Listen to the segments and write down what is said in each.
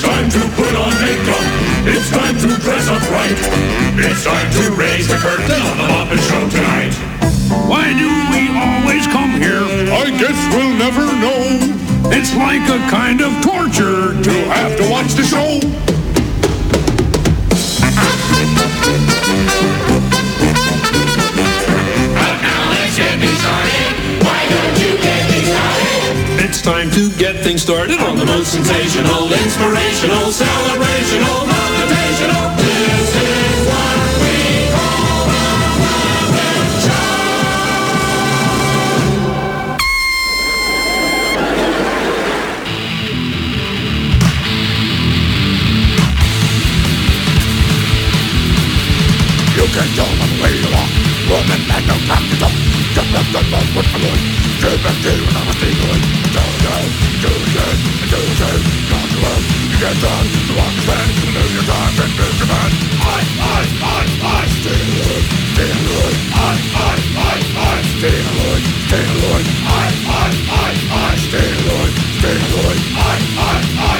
It's time to put on makeup. It's time to dress up right. It's time to raise the curtain on the Muppet Show tonight. Why do we always come here? I guess we'll never know. It's like a kind of torture to Have to watch the show. It's time to get things started on the most Sensational, inspirational, celebrational, motivational. This is what we call the Muppet Show. You can you are. Woman, man, no to. Just them know what I'm doing. Keep it deep and I'm a stealing. Do you, do you, do you, not to us. You get done, you understand. You lose your and miss your man. I, I, I, I, steal it, steal it. I, I, I, I, steal it, steal it. I, I, I, I, steal it, steal it. I, I, I,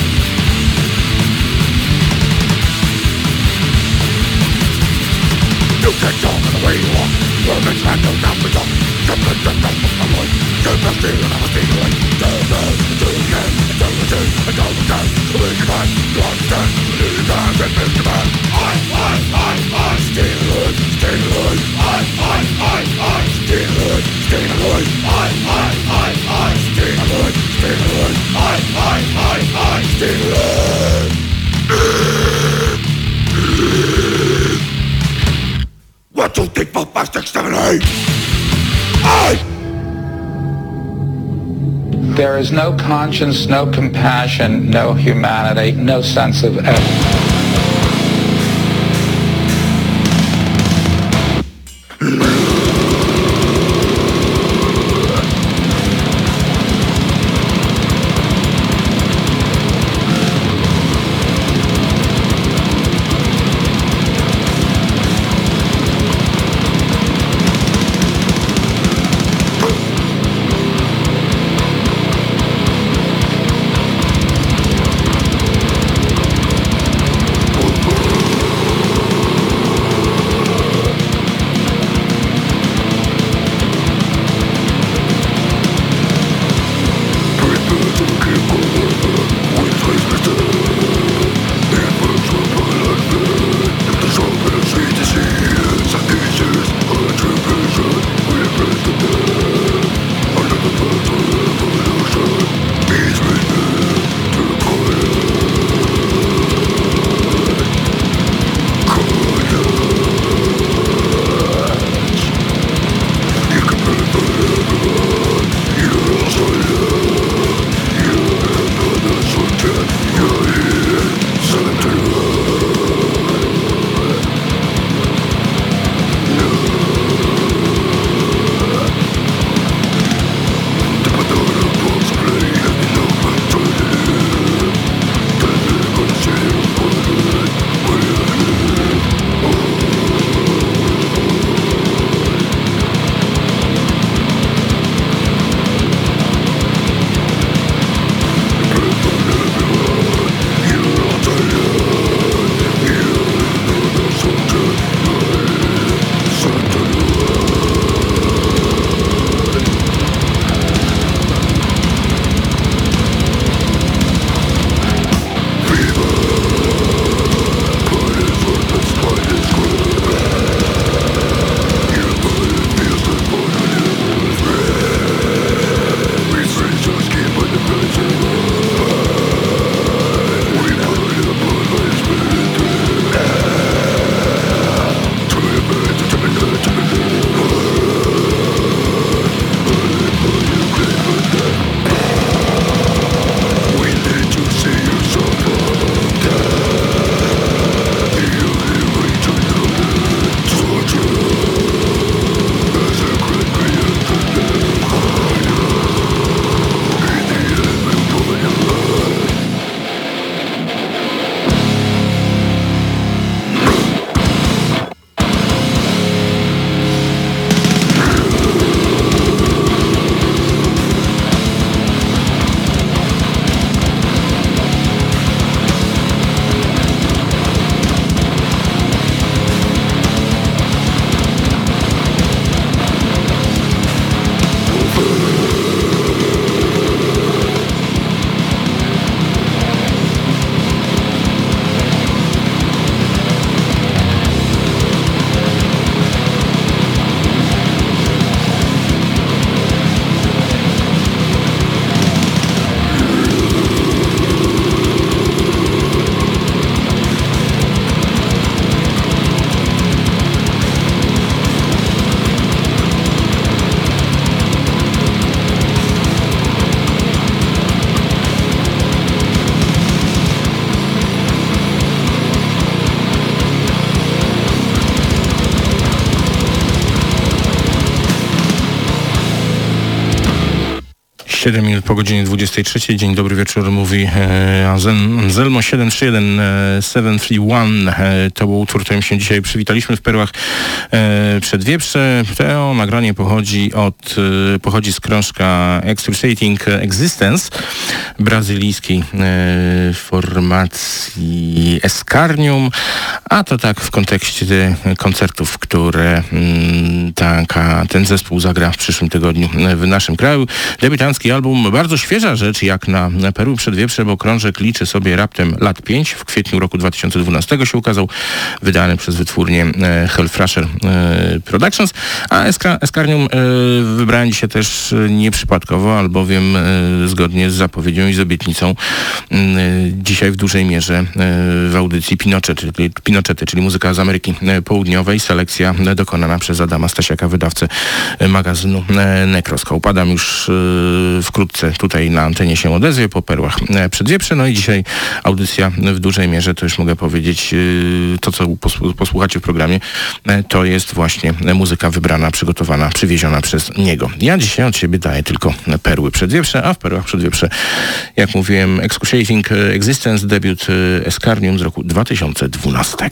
You can talk in the way you want. You're a man, no doubt, but don't. Come on, come on, come on. Keep on stealing, I'm a stealing. Do, do, do it again. Do it again. And do it again. Lose your time. You understand. Lose your time and miss your man. I, I, I, I, steal it, steal. I, I, I, I, steal it, steal. I, I, I, I, steal it, steal. I, I, I, I, steal. One, two, three, four, five, six, seven, eight. Eight! There is no conscience, no compassion, no humanity, no sense of ethics. 7 minut po godzinie 23. Dzień dobry wieczór, mówi e, Anselmo 731 e, 731. E, to był utwór, którym się dzisiaj przywitaliśmy w Perłach e, Przedwieprze. To nagranie pochodzi od, e, pochodzi z krążka Excruciating Existence brazylijskiej e, formacji Escarnium, a to tak w kontekście koncertów, które mm, taka, ten zespół zagra w przyszłym tygodniu w naszym kraju. Debiutancki album, bardzo świeża rzecz jak na Perły Przedwieprze, bo krążek liczy sobie raptem lat 5. W kwietniu roku 2012 się ukazał, wydany przez wytwórnię e, Hellfrasher e, Productions, a Eska, Escarnium e, wybrałem dzisiaj też nieprzypadkowo, albowiem zgodnie z zapowiedzią i z obietnicą dzisiaj w dużej mierze w audycji Pinochet, czyli, Pinochety, czyli muzyka z Ameryki Południowej, selekcja dokonana przez Adama Stasiaka, wydawcę magazynu Necroscope. Upadam już wkrótce tutaj na antenie się odezwie po perłach przedwieprze. No i dzisiaj audycja w dużej mierze, to już mogę powiedzieć, to co posłuchacie w programie, to jest właśnie muzyka wybrana, przygotowana, przywieziona przez niego. Ja dzisiaj od siebie daję tylko perły przedwieprze, a w perłach przedwieprze, jak mówiłem, Excruciating Existence, debiut Escarnium z roku 2012.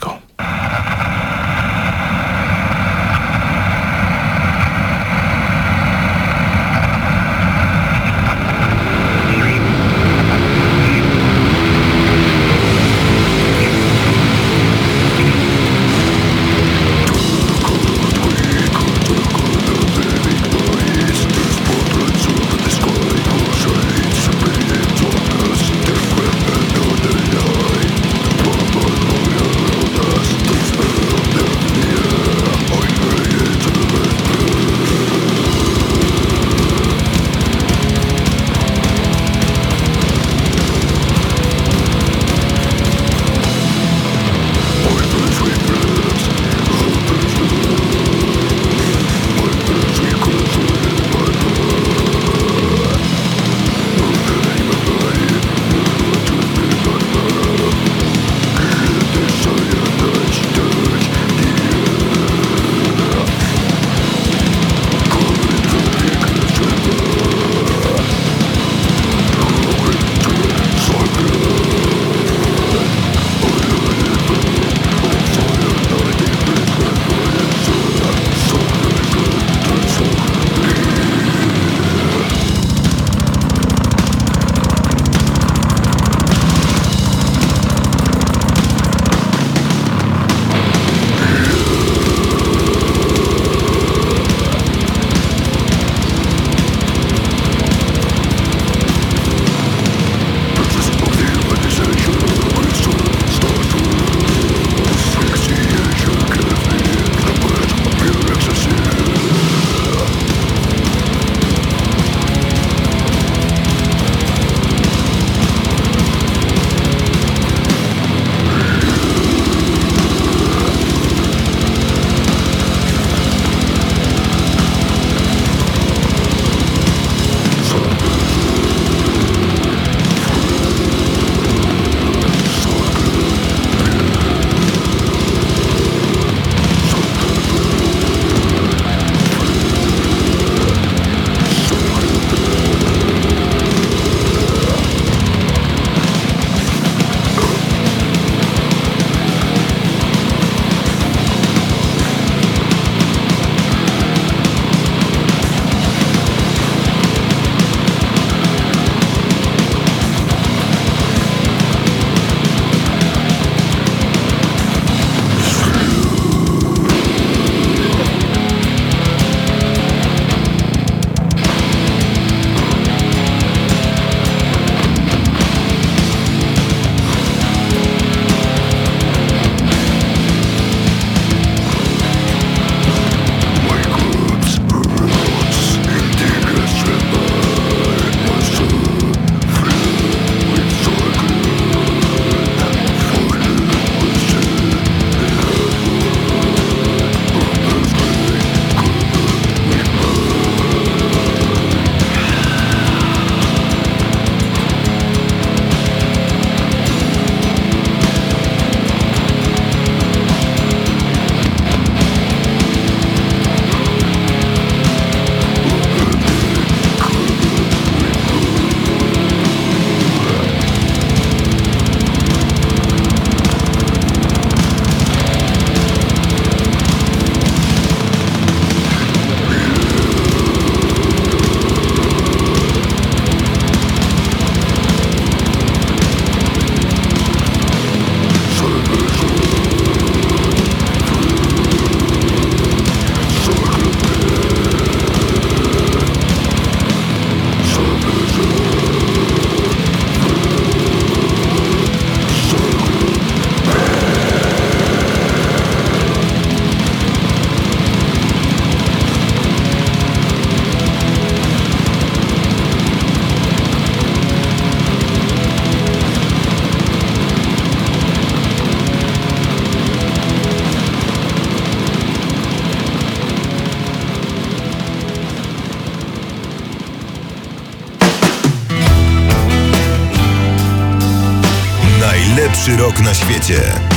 rok na świecie.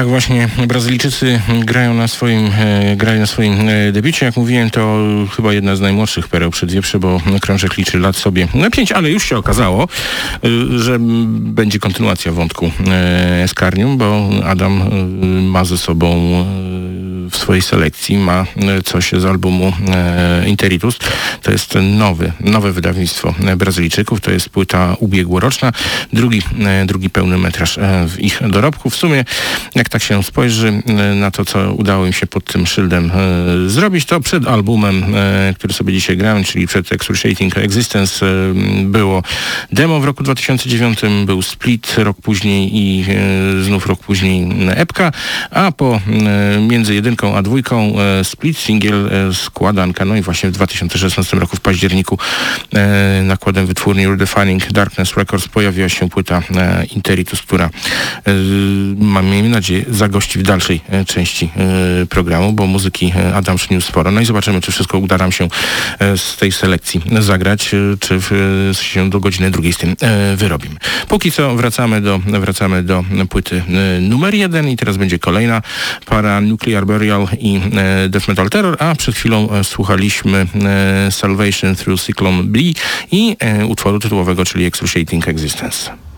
Tak właśnie Brazylijczycy grają na swoim, e, grają na swoim e, debiucie. Jak mówiłem, to chyba jedna z najmłodszych pereł przedwieprze, bo krążek liczy lat sobie na pięć, ale już się okazało, e, że będzie kontynuacja wątku Eskarnium, bo Adam e, ma ze sobą swojej selekcji ma e, coś z albumu e, Interitus. To jest nowy, nowe wydawnictwo e, Brazylijczyków. To jest płyta ubiegłoroczna. Drugi, drugi pełny metraż w ich dorobku. W sumie, jak tak się spojrzy na to, co udało im się pod tym szyldem zrobić, to przed albumem, który sobie dzisiaj grałem, czyli przed Excruciating Existence było demo w roku 2009, był Split rok później i znów rok później epka, a po między jedynką a dwójką e, Split singiel e, składanka, no i właśnie w 2016 roku w październiku e, nakładem wytwórni Redefining Darkness Records pojawiła się płyta e, Interitus, która mam miejmy nadzieję zagości w dalszej części programu, bo muzyki Adam przyniósł sporo. No i zobaczymy, czy wszystko uda nam się z tej selekcji zagrać, czy się do godziny drugiej z tym wyrobimy. Póki co wracamy do, wracamy do płyty numer jeden i teraz będzie kolejna para Nuclear Burial i e, Death Metal Terror, a przed chwilą e, słuchaliśmy e, Salvation Through Cyclone B i utworu tytułowego, czyli Excruciating Existence.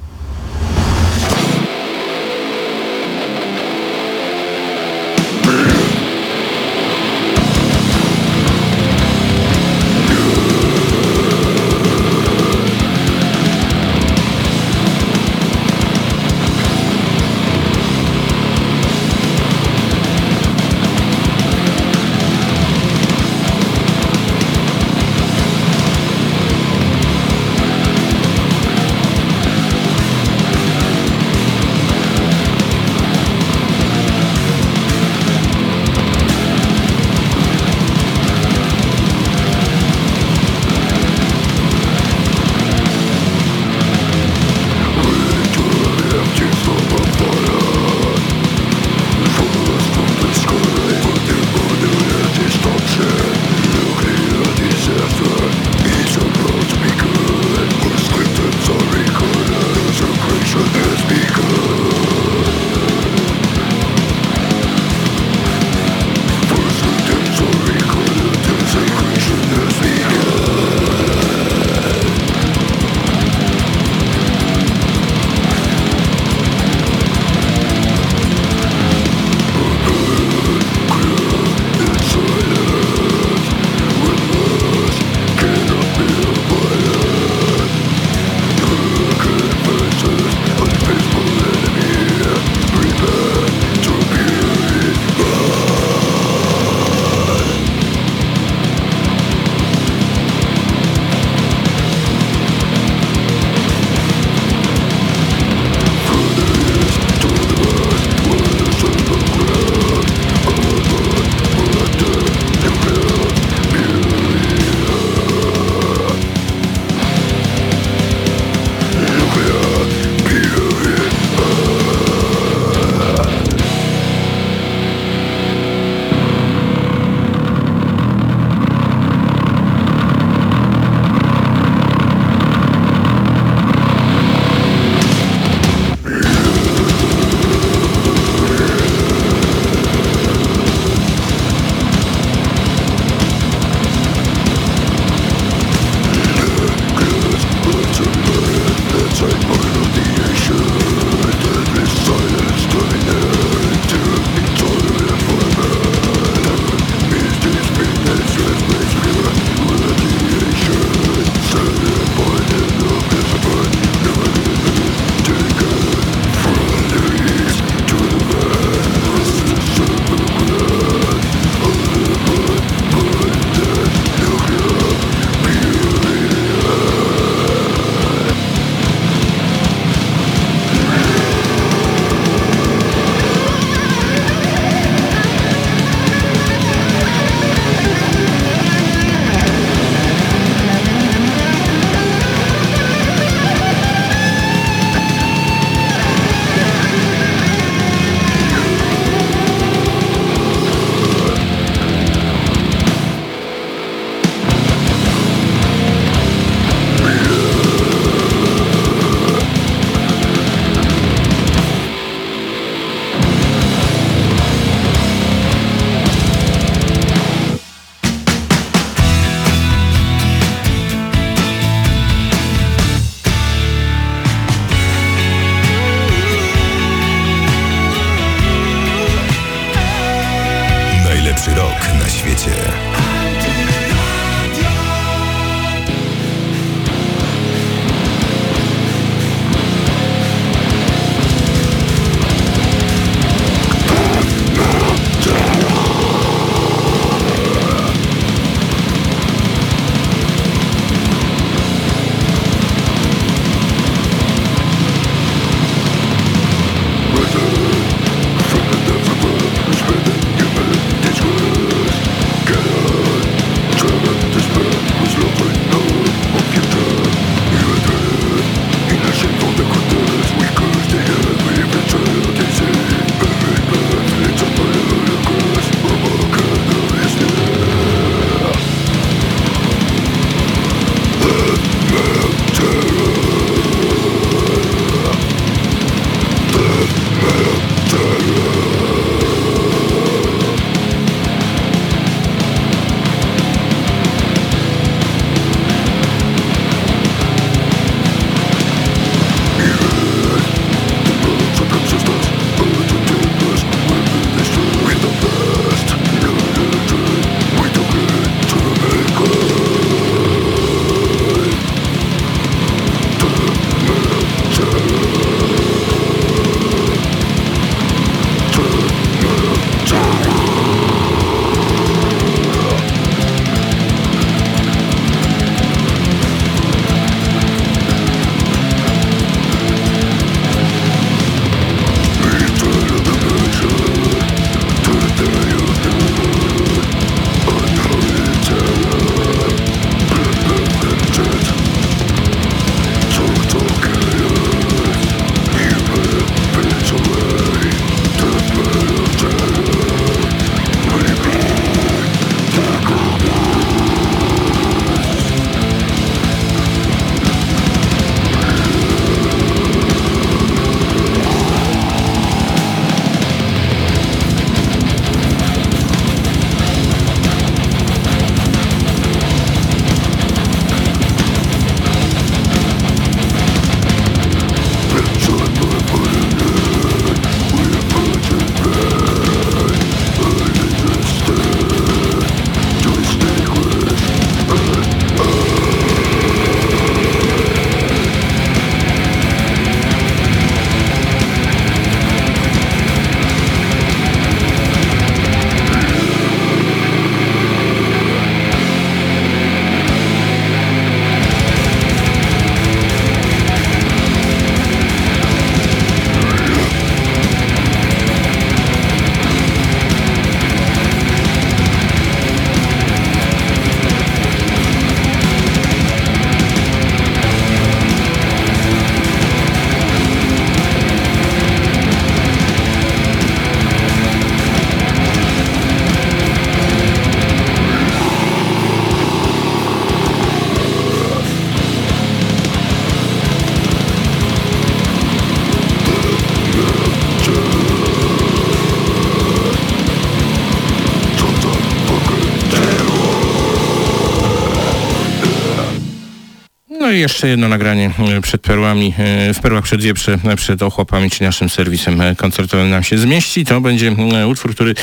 Jeszcze jedno nagranie e, przed perłami, e, w perłach przed wieprze, e, przed ochłapami, czy naszym serwisem koncertowym nam się zmieści. To będzie utwór, który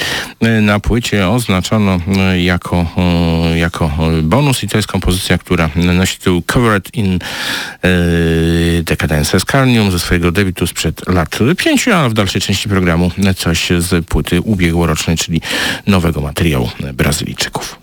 na płycie oznaczono jako, jako bonus i to jest kompozycja, która nosi tytuł Covered in Decadence Scarnium ze swojego debiutu sprzed lat pięciu, a w dalszej części programu coś z płyty ubiegłorocznej, czyli nowego materiału Brazylijczyków.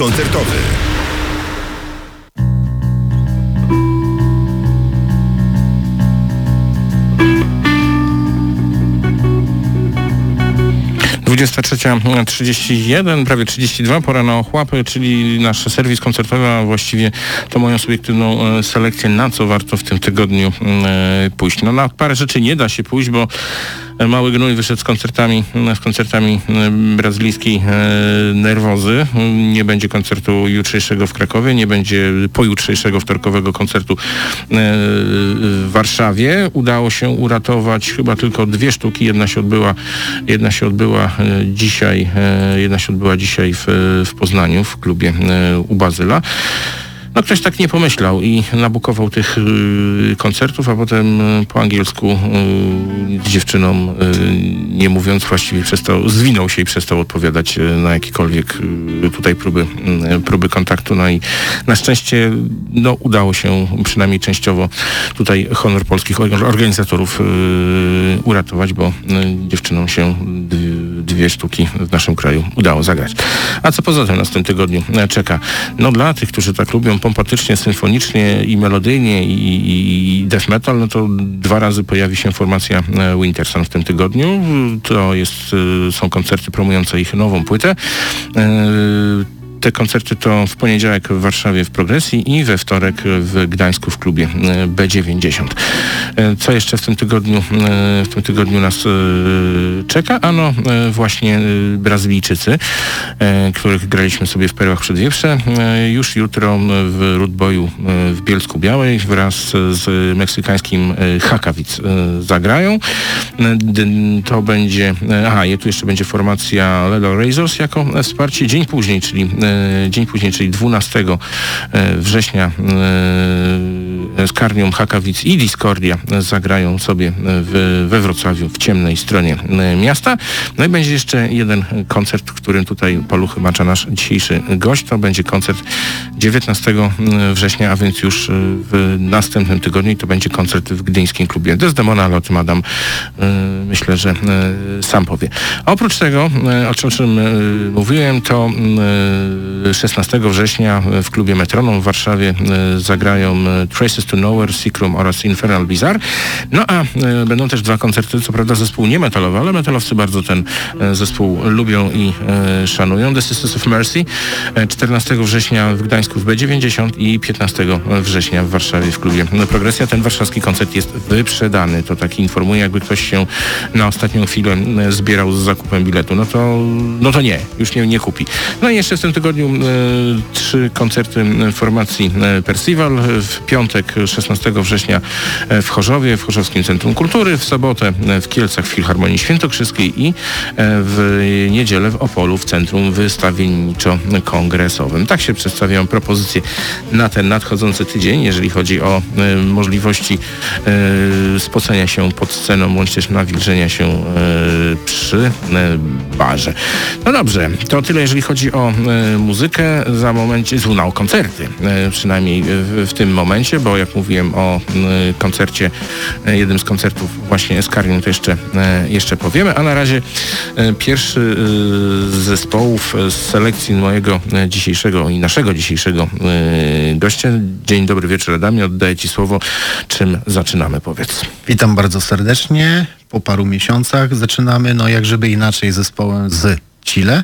Koncertowy. Dwudziesta trzecia trzydzieści jeden, prawie 32, pora na ochłapy, czyli nasz serwis koncertowy, a właściwie to moją subiektywną e, selekcję, na co warto w tym tygodniu e, pójść. No na parę rzeczy nie da się pójść, bo Mały Gnój wyszedł z koncertami, z koncertami e, brazylijskiej e, Nerwozy. Nie będzie koncertu jutrzejszego w Krakowie, nie będzie pojutrzejszego wtorkowego koncertu e, w Warszawie. Udało się uratować chyba tylko dwie sztuki. Jedna się odbyła, jedna się odbyła dzisiaj, jedna się odbyła dzisiaj w, w Poznaniu, w klubie u Bazyla. No ktoś tak nie pomyślał i nabukował tych y, koncertów, a potem y, po angielsku y, dziewczynom, y, nie mówiąc właściwie przestał, zwinął się i przestał odpowiadać y, na jakiekolwiek y, tutaj próby, próby kontaktu. No i na szczęście no, udało się przynajmniej częściowo tutaj honor polskich orga- organizatorów uratować, bo dziewczynom się dwie sztuki w naszym kraju udało zagrać. A co poza tym nas w tym tygodniu e, czeka? No dla tych, którzy tak lubią pompatycznie, symfonicznie i melodyjnie i, i death metal, no to dwa razy pojawi się formacja e, Winterson w tym tygodniu. To jest, e, są koncerty promujące ich nową płytę. Te koncerty to w poniedziałek w Warszawie w Progresji i we wtorek w Gdańsku w klubie e, B90. E, Co jeszcze w tym tygodniu, e, w tym tygodniu nas czeka? Ano właśnie Brazylijczycy, których graliśmy sobie w Perłach Przedwieprze. Już jutro w Rudboju w Bielsku Białej wraz z meksykańskim Hakawic zagrają. To będzie, aha, tu jeszcze będzie formacja Lelo Razors jako wsparcie. Dzień później, czyli dzień później, czyli 12 e, września e, z Karnią Hakawic i Discordia e, zagrają sobie e, w, we Wrocławiu w ciemnej stronie e, miasta. No i będzie jeszcze jeden koncert, w którym tutaj paluchy macza nasz dzisiejszy gość. To będzie koncert 19 września, a więc już e, w następnym tygodniu i to będzie koncert w gdyńskim klubie Desdemona, ale o tym Adam e, myślę, że e, sam powie. Oprócz tego, e, o czym, e, mówiłem, to e, 16 września w klubie Metronom w Warszawie e, zagrają e, Traces to Nowhere, Secrum oraz Infernal Bizarre. No a e, będą też dwa koncerty, co prawda zespół nie metalowy, ale metalowcy bardzo ten e, zespół lubią i e, szanują. The Sisters of Mercy e, 14 września w Gdańsku w B90 i 15 września w Warszawie w klubie Progresja. Ten warszawski koncert jest wyprzedany. To tak informuje, jakby ktoś się na ostatnią chwilę zbierał z zakupem biletu. No to, no to nie, już nie, nie kupi. No i jeszcze w tym tygodniu trzy koncerty formacji Percival. W piątek 16 września e, w Chorzowie, w Chorzowskim Centrum Kultury. W sobotę e, w Kielcach w Filharmonii Świętokrzyskiej i e, w niedzielę w Opolu w Centrum Wystawienniczo-Kongresowym. Tak się przedstawiają propozycje na ten nadchodzący tydzień, jeżeli chodzi o możliwości spocenia się pod sceną, bądź też nawilżenia się przy barze. No dobrze, to tyle jeżeli chodzi o muzykę. Za momencie, o koncerty przynajmniej w, w tym momencie, bo jak mówiłem o koncercie, e, jednym z koncertów właśnie Eskarnium, to jeszcze, e, jeszcze powiemy, a na razie e, pierwszy z zespołów z selekcji mojego dzisiejszego i naszego dzisiejszego gościa. Dzień dobry wieczór Adamie, oddaję Ci słowo. Czym zaczynamy, powiedz. Witam bardzo serdecznie. Po paru miesiącach zaczynamy, no jak żeby inaczej, zespołem z Chile.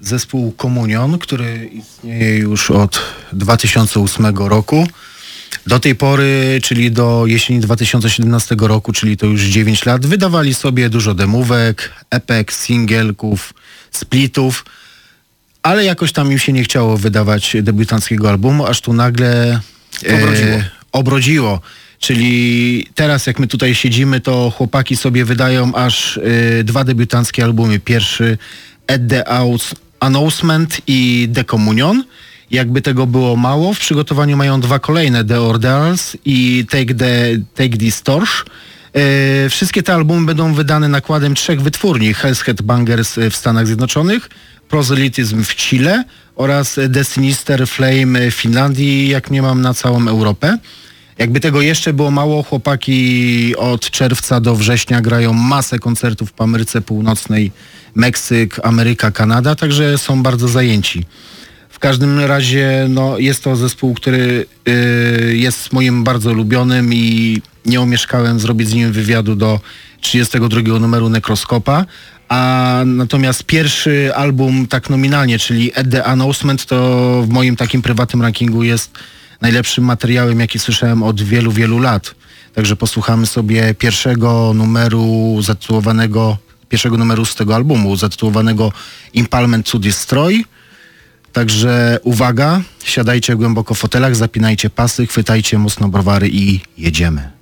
Zespół Komunion, który istnieje już od 2008 roku. Do tej pory, czyli do jesieni 2017 roku, czyli to już 9 lat, wydawali sobie dużo demówek, epek, singielków, splitów, ale jakoś tam im się nie chciało wydawać debiutanckiego albumu, aż tu nagle Obrodziło. E, obrodziło. Czyli teraz jak my tutaj siedzimy, to chłopaki sobie wydają aż y, dwa debiutanckie albumy. Pierwszy At the Outs Announcement i Decommunion. Jakby tego było mało, w przygotowaniu mają dwa kolejne, The Orders i Take, the, Take This Torch. E, wszystkie te albumy będą wydane nakładem trzech wytwórni. Hell's Headbangers w Stanach Zjednoczonych, Proselytyzm w Chile oraz Destinister Flame w Finlandii, jak nie mam na całą Europę. Jakby tego jeszcze było mało, chłopaki od czerwca do września grają masę koncertów w Ameryce Północnej, Meksyk, Ameryka, Kanada, także są bardzo zajęci. Każdym razie no, jest to zespół, który y, jest moim bardzo ulubionym i nie omieszkałem zrobić z nim wywiadu do 32 numeru Nekroskopa. A natomiast pierwszy album tak nominalnie, czyli At The Announcement, to w moim takim prywatnym rankingu jest najlepszym materiałem, jaki słyszałem od wielu, wielu lat. Także posłuchamy sobie pierwszego numeru zatytułowanego, pierwszego numeru z tego albumu, zatytułowanego Impalement to Destroy. Także uwaga, siadajcie głęboko w fotelach, zapinajcie pasy, chwytajcie mocno browary i jedziemy.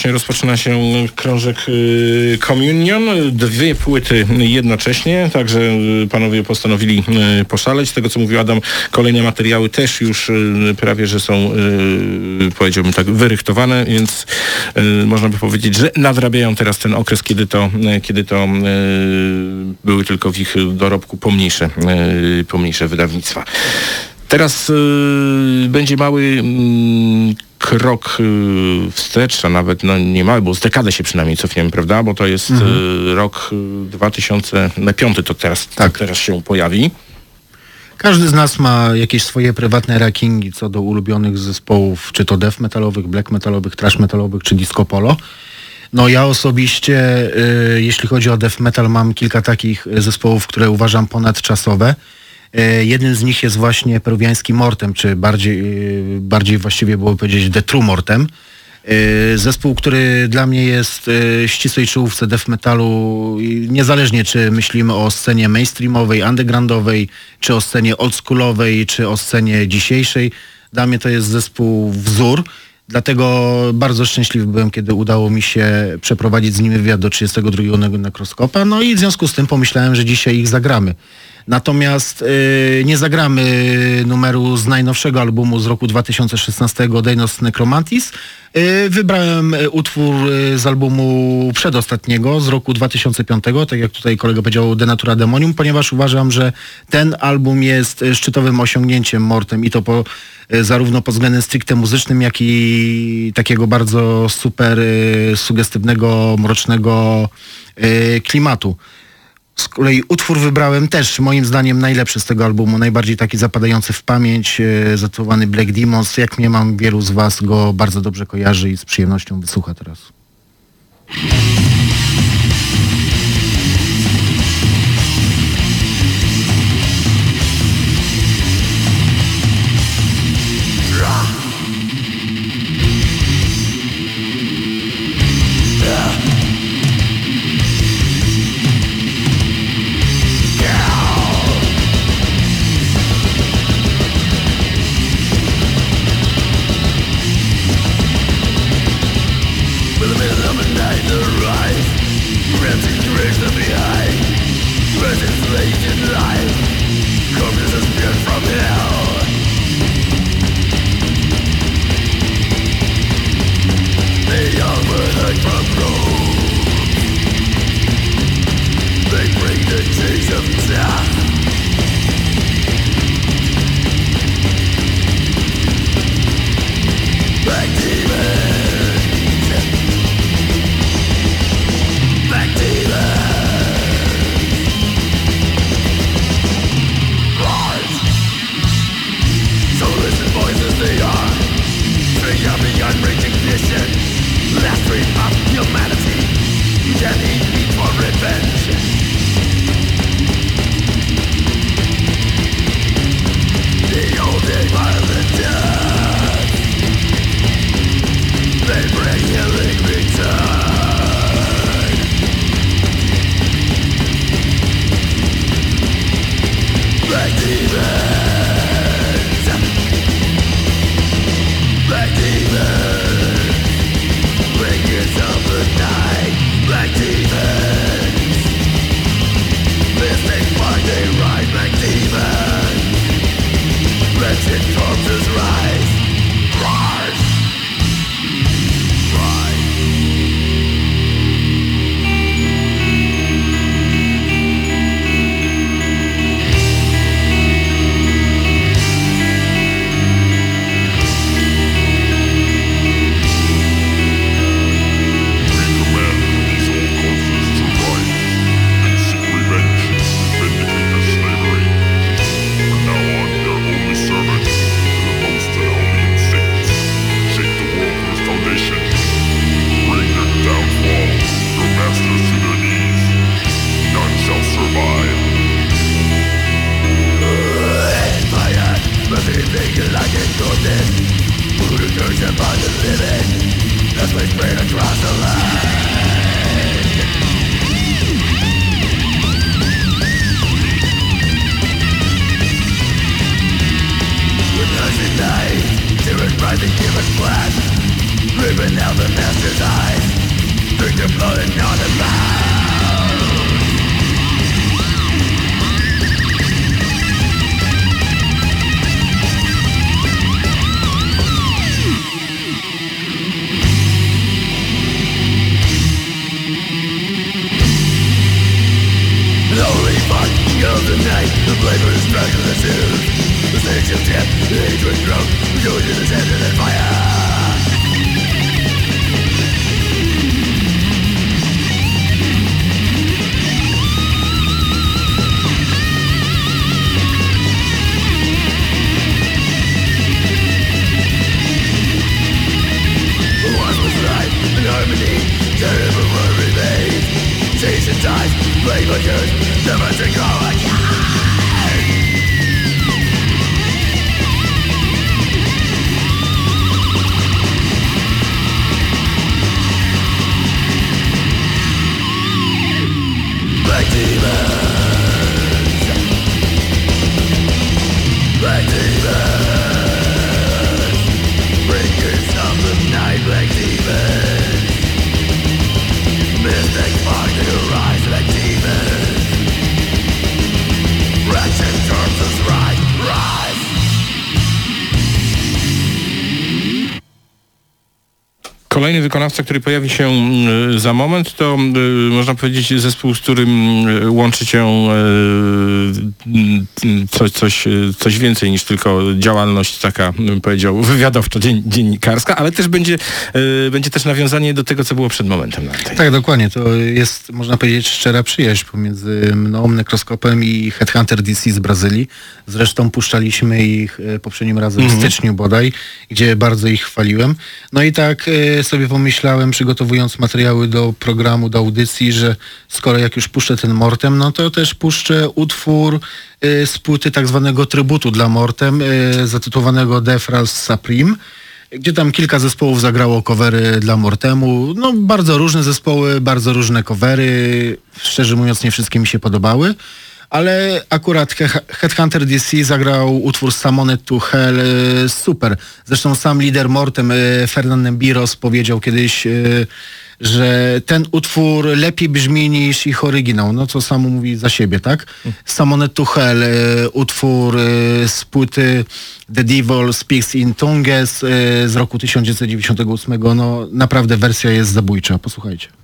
Właśnie rozpoczyna się krążek y, Communion. Dwie płyty jednocześnie, także y, panowie postanowili y, poszaleć. Z tego co mówił Adam, kolejne materiały też już prawie, że są powiedziałbym tak wyrychtowane, więc można by powiedzieć, że nadrabiają teraz ten okres, kiedy to, kiedy to były tylko w ich dorobku pomniejsze, pomniejsze wydawnictwa. Teraz y, będzie mały y, krok y, wstecz, a nawet no, nie mały, bo z dekadę się przynajmniej cofniemy, prawda? Bo to jest mhm. y, rok 2005, to teraz, tak. to teraz się pojawi. Każdy z nas ma jakieś swoje prywatne rankingi co do ulubionych zespołów, czy to death metalowych, black metalowych, trash metalowych, czy disco polo. No ja osobiście, y, jeśli chodzi o death metal, mam kilka takich zespołów, które uważam ponadczasowe. E, jednym z nich jest właśnie peruwiański Mortem, czy bardziej, e, bardziej właściwie było powiedzieć The True Mortem. E, zespół, który dla mnie jest ścisłej czołówce death metalu, niezależnie czy myślimy o scenie mainstreamowej, undergroundowej, czy o scenie oldschoolowej, czy o scenie dzisiejszej. Dla mnie to jest zespół wzór. Dlatego bardzo szczęśliwy byłem, kiedy udało mi się przeprowadzić z nimi wywiad do 32 nekroskopa. No i w związku z tym pomyślałem, że dzisiaj ich zagramy. Natomiast y, nie zagramy numeru z najnowszego albumu z roku 2016 Deinos Necromantis. Wybrałem y, utwór y, z albumu przedostatniego z roku 2005, tak jak tutaj kolega powiedział Denatura Demonium, ponieważ uważam, że ten album jest szczytowym osiągnięciem Mortem i to po, zarówno pod względem stricte muzycznym, jak i takiego bardzo super sugestywnego, mrocznego klimatu. Z kolei utwór wybrałem też moim zdaniem najlepszy z tego albumu, najbardziej taki zapadający w pamięć, e, zatytułowany Black Demons. Jak mnie mam, wielu z was go bardzo dobrze kojarzy i z przyjemnością wysłucha teraz. of death, hatred, growth, good to the wykonawca, który pojawi się mm, za moment, to mm, można powiedzieć zespół, z którym mm, łączy cię e, mm, coś, coś, coś więcej niż tylko działalność taka, bym powiedział, wywiadowcza, dzien, dziennikarska, ale też będzie, będzie też nawiązanie do tego, co było przed momentem na tej. Tak, dokładnie. To jest, można powiedzieć, szczera przyjaźń pomiędzy mną, Nekroskopem i Headhunter DC z Brazylii. Zresztą puszczaliśmy ich e, poprzednim razem w styczniu bodaj, gdzie bardzo ich chwaliłem. No i tak e, sobie pomyślałem, przygotowując materiały do programu, do audycji, że skoro jak już puszczę ten Mortem, no to też puszczę utwór e, z płyty tak zwanego trybutu dla Mortem, e, zatytułowanego Defras Supreme gdzie tam kilka zespołów zagrało covery dla Mortemu. No bardzo różne zespoły, bardzo różne covery. Szczerze mówiąc nie wszystkie mi się podobały. Ale akurat He- Headhunter DC zagrał utwór Summoned to Hell e, super. Zresztą sam lider Mortem, e, Fernand Biros powiedział kiedyś, e, że ten utwór lepiej brzmi niż ich oryginał. No co samo mówi za siebie, tak? Summoned to Hell, utwór z płyty The Devil Speaks in Tongues z roku 1998. No naprawdę wersja jest zabójcza. Posłuchajcie.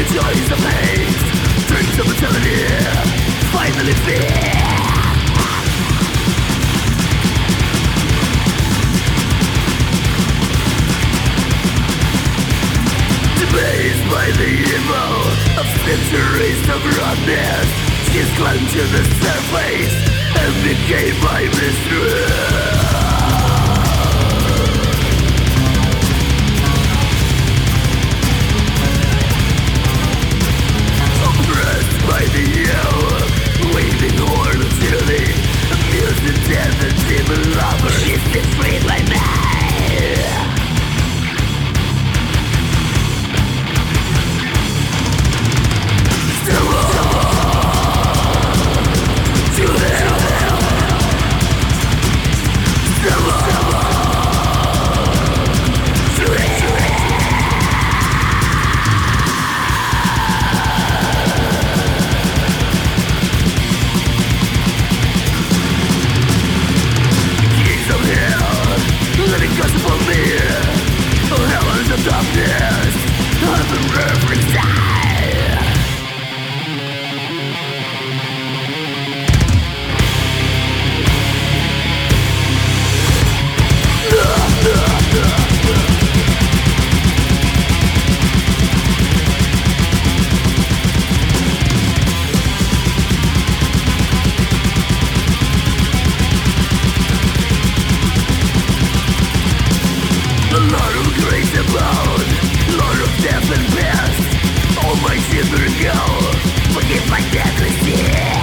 The joys of eternity Finally fear Debased by the evil. Of centuries of roughness. She's clung to the surface. And became my mistress Waving horns to the music and the demon lover. She's the free heavens of darkness, больше другов Погибать бедности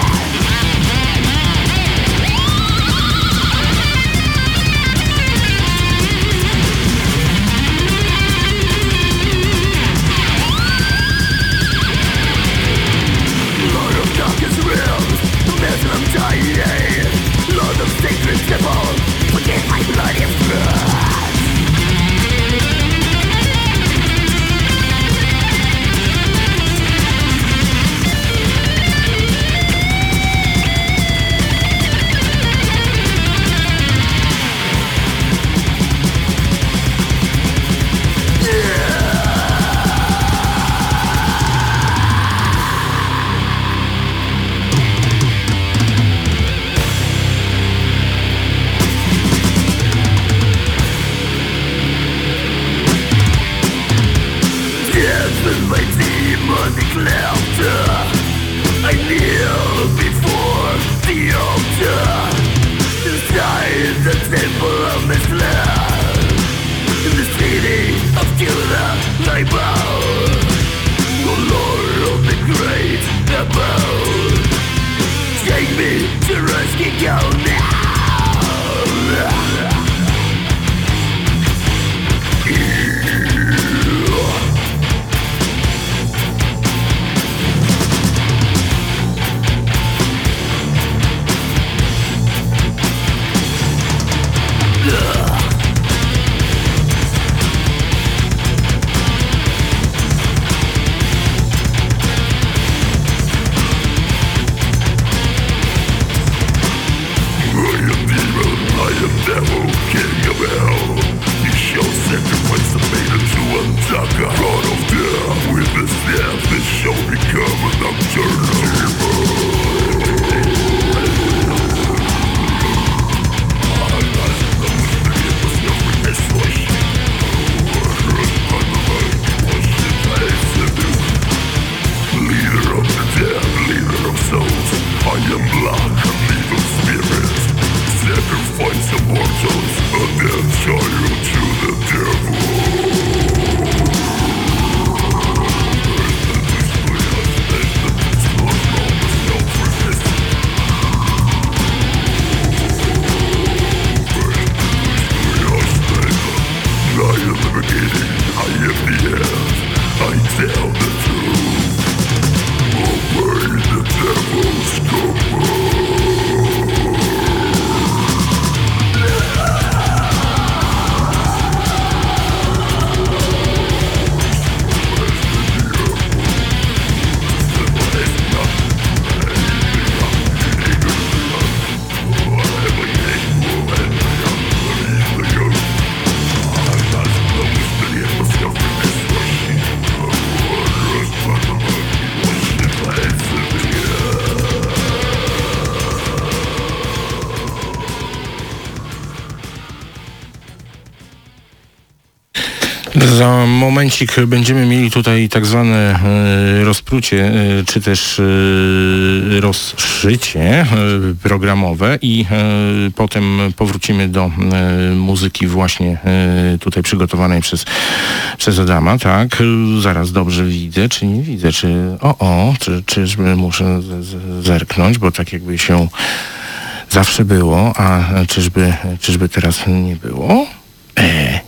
momencik będziemy mieli tutaj tak zwane e, rozprucie, e, czy też e, rozszycie programowe i potem powrócimy do muzyki właśnie tutaj przygotowanej przez, przez Adama, tak? Zaraz dobrze widzę, czy nie widzę, czy o, o, czy, czyżby muszę zerknąć, bo tak jakby się zawsze było, a czyżby, czyżby teraz nie było?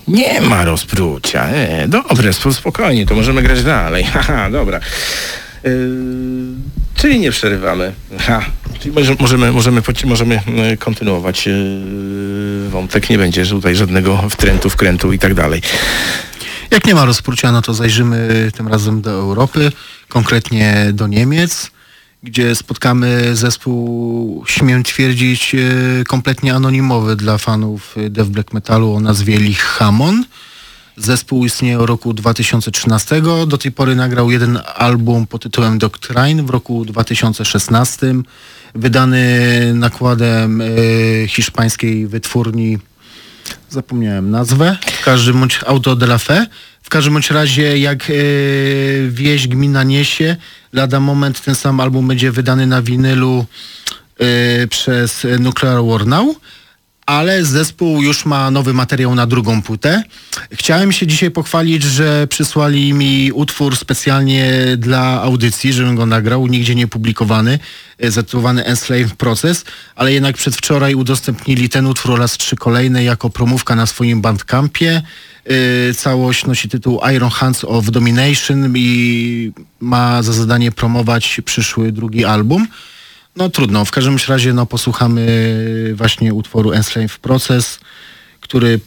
Nie ma rozprucia. E, dobre, sp- spokojnie, to możemy grać dalej. Haha, dobra. E, czyli nie przerywamy. Ha, czyli może, możemy, możemy, możemy e, kontynuować e, wątek. Nie będzie tutaj żadnego wtrętu, wkrętu i tak dalej. Jak nie ma rozprucia, no to zajrzymy tym razem do Europy, konkretnie do Niemiec, gdzie spotkamy zespół, śmiem twierdzić, e, kompletnie anonimowy dla fanów e, death black metalu o nazwie Lich Hamon. Zespół istnieje od roku 2013. Do tej pory nagrał jeden album pod tytułem Doctrine w roku 2016, wydany nakładem e, hiszpańskiej wytwórni zapomniałem nazwę, w każdym bądź Auto de la Fe. W każdym bądź razie jak wieś gmina niesie, lada moment ten sam album będzie wydany na winylu e, przez Nuclear War Now, ale zespół już ma nowy materiał na drugą płytę. Chciałem się dzisiaj pochwalić, że przysłali mi utwór specjalnie dla audycji, żebym go nagrał, nigdzie nie publikowany, e, zatytułowany Enslave Process, ale jednak przedwczoraj udostępnili ten utwór oraz trzy kolejne jako promówka na swoim bandcampie. E, Całość nosi tytuł Iron Hands of Domination i ma za zadanie promować przyszły drugi album. No trudno, w każdym razie no, posłuchamy właśnie utworu Enslave Process, który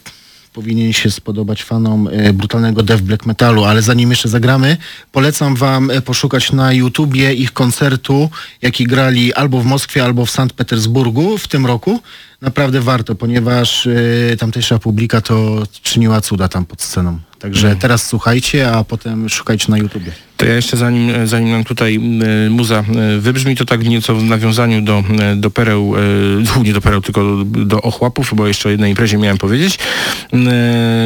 powinien się spodobać fanom e, brutalnego death black metalu, ale zanim jeszcze zagramy, polecam wam e, poszukać na YouTubie ich koncertu, jaki grali albo w Moskwie, albo w Sankt Petersburgu w tym roku. Naprawdę warto, ponieważ e, tamtejsza publika to czyniła cuda tam pod sceną. Także teraz słuchajcie, a potem szukajcie na YouTubie. To ja jeszcze zanim, zanim nam tutaj e, muza e, wybrzmi, to tak nieco w nawiązaniu do, e, do pereł, nie do pereł, tylko do ochłapów, bo jeszcze o jednej imprezie miałem powiedzieć.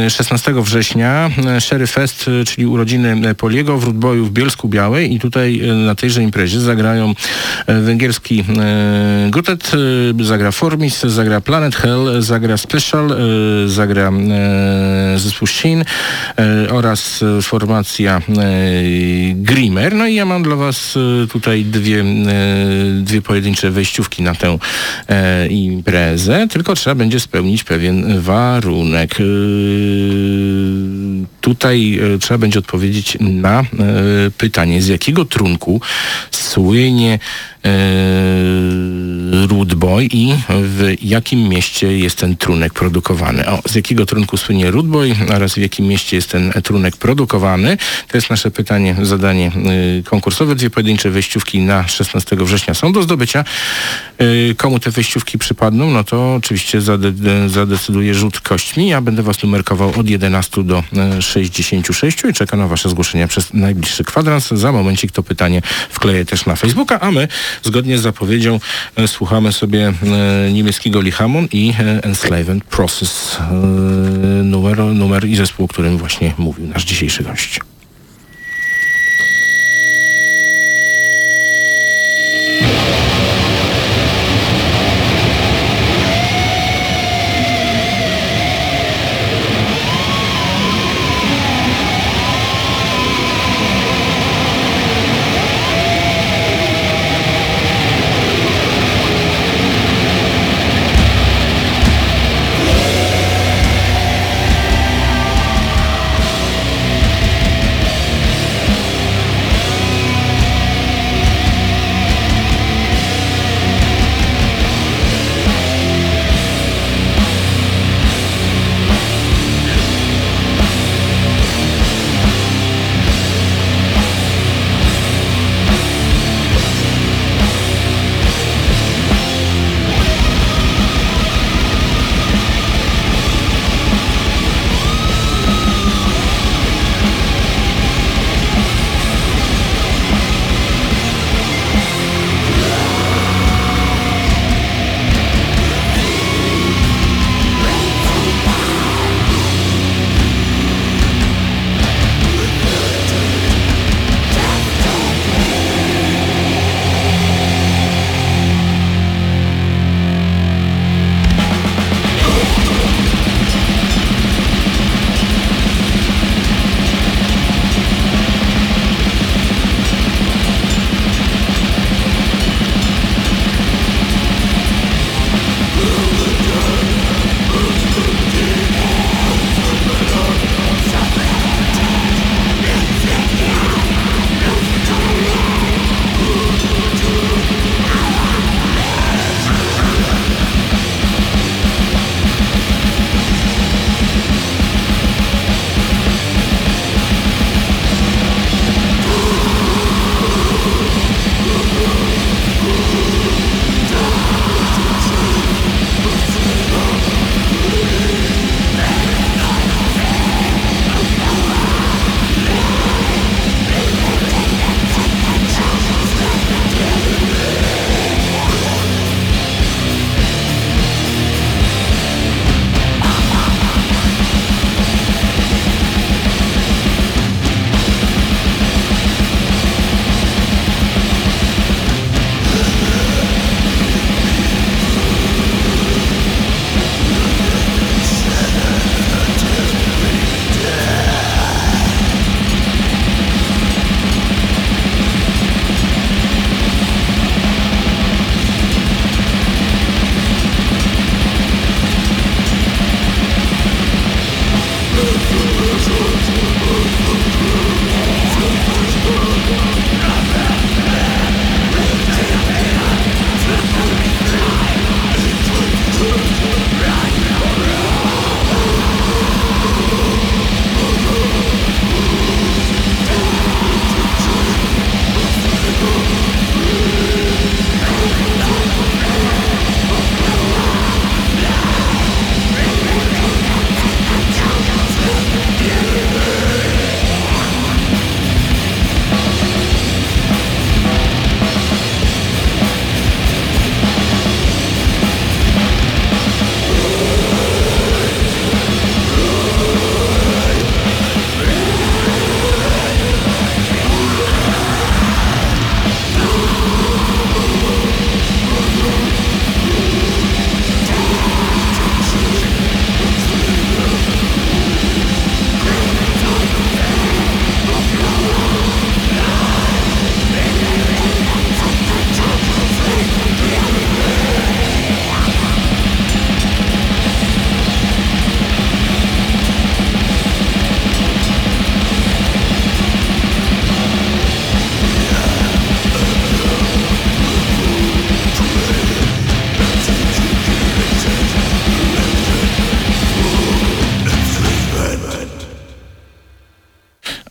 E, 16 września Sherry Fest, czyli urodziny Poliego w Rudboju w Bielsku Białej i tutaj na tejże imprezie zagrają węgierski Gutet, e, zagra Formis, zagra Planet Hell, zagra Special, zagra zespół Shin oraz formacja Grimmer. No i ja mam dla Was e, tutaj dwie, e, dwie pojedyncze wejściówki na tę e, imprezę, tylko trzeba będzie spełnić pewien warunek. Tutaj e, trzeba będzie odpowiedzieć na e, pytanie, z jakiego trunku słynie e, Root Boy i w jakim mieście jest ten trunek produkowany. O, z jakiego trunku słynie Root Boy oraz w jakim mieście jest ten trunek produkowany. To jest nasze pytanie, zadanie konkursowe. Dwie pojedyncze wejściówki na 16 września są do zdobycia. Komu te wejściówki przypadną, no to oczywiście zade, zadecyduje rzut kośćmi. Ja będę was numerkował od 11 do y, 66 i czeka na wasze zgłoszenia przez najbliższy kwadrans. Za momencik to pytanie wkleję też na Facebooka, a my zgodnie z zapowiedzią e, słuchamy sobie e, niemieckiego Lihamon i e, Enslaved Process numer, numer i zespół, o którym właśnie mówił nasz dzisiejszy gość.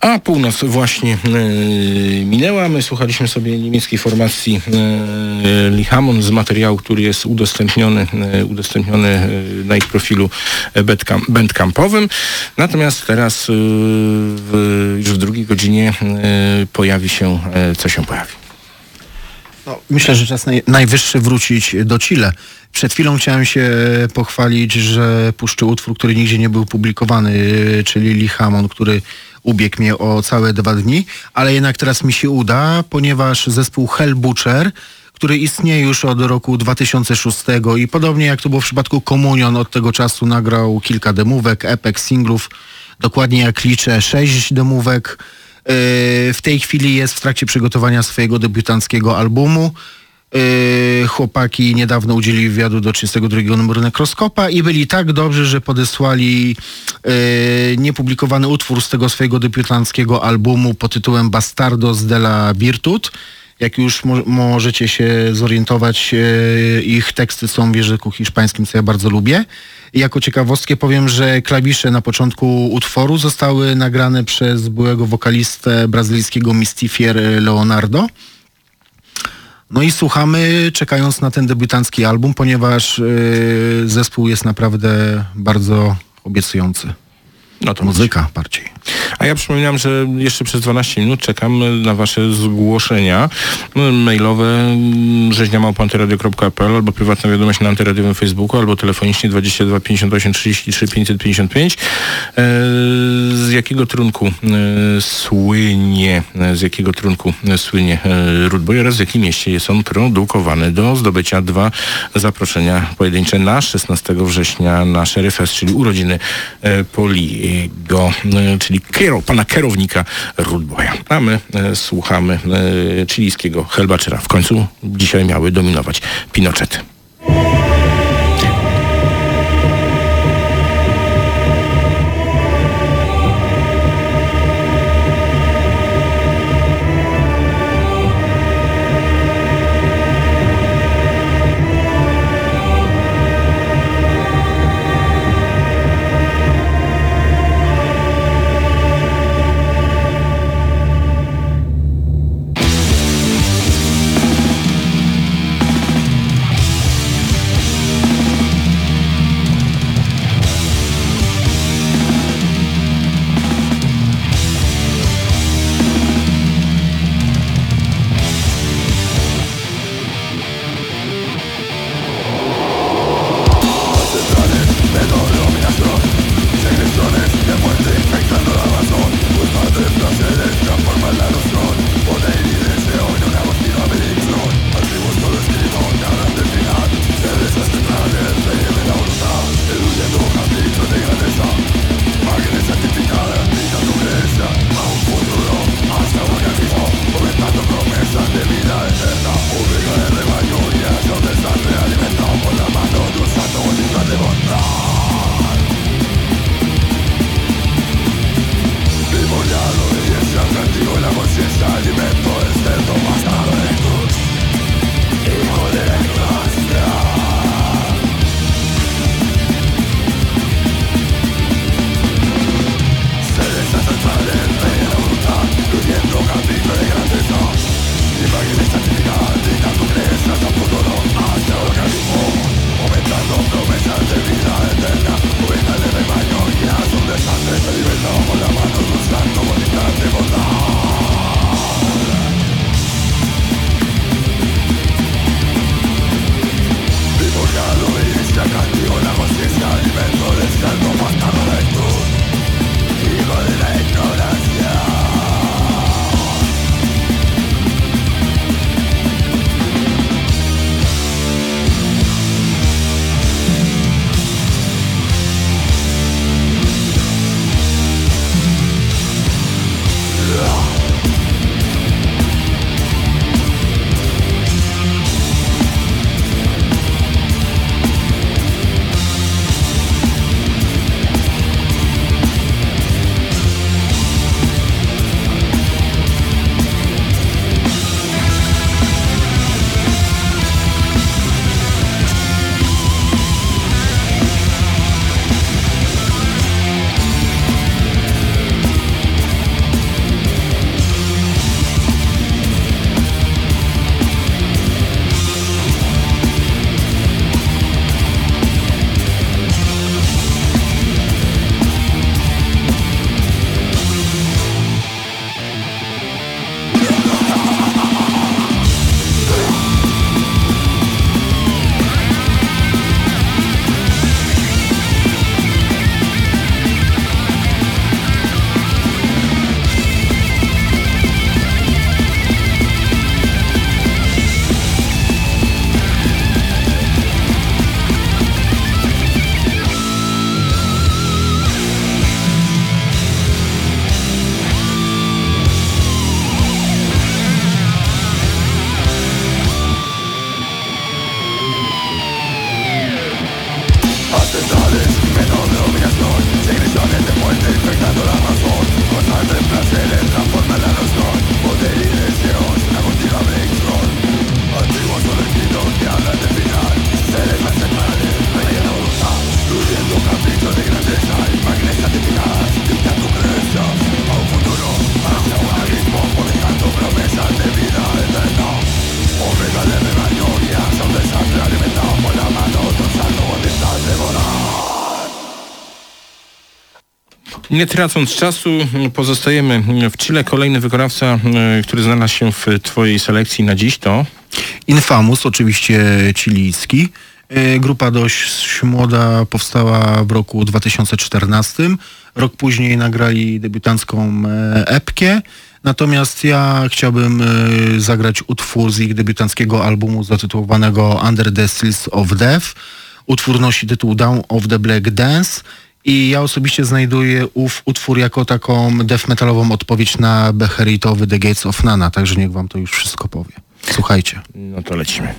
A północ właśnie e, minęła. My słuchaliśmy sobie niemieckiej formacji e, Lihamon z materiału, który jest udostępniony, e, udostępniony na ich profilu bandcamp- bandcampowym. Natomiast teraz już w drugiej godzinie pojawi się, co się pojawi. No, myślę, że czas naj, najwyższy wrócić do Chile. Przed chwilą chciałem się pochwalić, że puszczę utwór, który nigdzie nie był publikowany, czyli Lihamon, który ubiegł mnie o całe dwa dni, ale jednak teraz mi się uda, ponieważ zespół Hell Butcher, który istnieje już od roku 2006 i podobnie jak to było w przypadku Communion, od tego czasu nagrał kilka demówek, epek, singlów, dokładnie jak liczę, sześć demówek. Yy, W tej chwili jest w trakcie przygotowania swojego debiutanckiego albumu. Yy, Chłopaki niedawno udzielili wywiadu do 32 numeru Nekroskopa i byli tak dobrzy, że podesłali yy, niepublikowany utwór z tego swojego debiutanckiego albumu pod tytułem Bastardos della Virtud. Jak już mo- możecie się zorientować, yy, ich teksty są w języku hiszpańskim, co ja bardzo lubię. I jako ciekawostkę powiem, że klawisze na początku utworu zostały nagrane przez byłego wokalistę brazylijskiego Mistifier Leonardo. No i słuchamy, czekając na ten debiutancki album, ponieważ yy, zespół jest naprawdę bardzo obiecujący. No to Muzyka bardziej. A ja przypominam, że jeszcze przez 12 minut czekam na Wasze zgłoszenia mailowe rzeźniamałpantyradio.pl albo prywatna wiadomość na antyradiowym Facebooku albo telefonicznie 22 58 33 555. E, Z jakiego trunku e, słynie, e, z jakiego trunku e, słynie e, Rootboy oraz w jakim mieście jest on produkowany do zdobycia dwa zaproszenia pojedyncze na 16 września na Sherry Fest, czyli urodziny e, Poligo, e, czyli pana kierownika Rootboya. A my e, słuchamy e, chilijskiego Helbaczera. W końcu dzisiaj miały dominować Pinochety. Nie tracąc czasu, pozostajemy w Chile. Kolejny wykonawca, e, który znalazł się w Twojej selekcji na dziś to... Infamous, oczywiście chilijski. E, Grupa dość młoda powstała w roku 2014. Rok później nagrali debiutancką e, epkę. Natomiast ja chciałbym zagrać utwór z ich debiutanckiego albumu zatytułowanego Under the Seals of Death. Utwór nosi tytuł Down of the Black Dance i ja osobiście znajduję ów utwór jako taką death metalową odpowiedź na beheritowy The Gates of Nana, także niech wam to już wszystko powie. Słuchajcie. No to lecimy.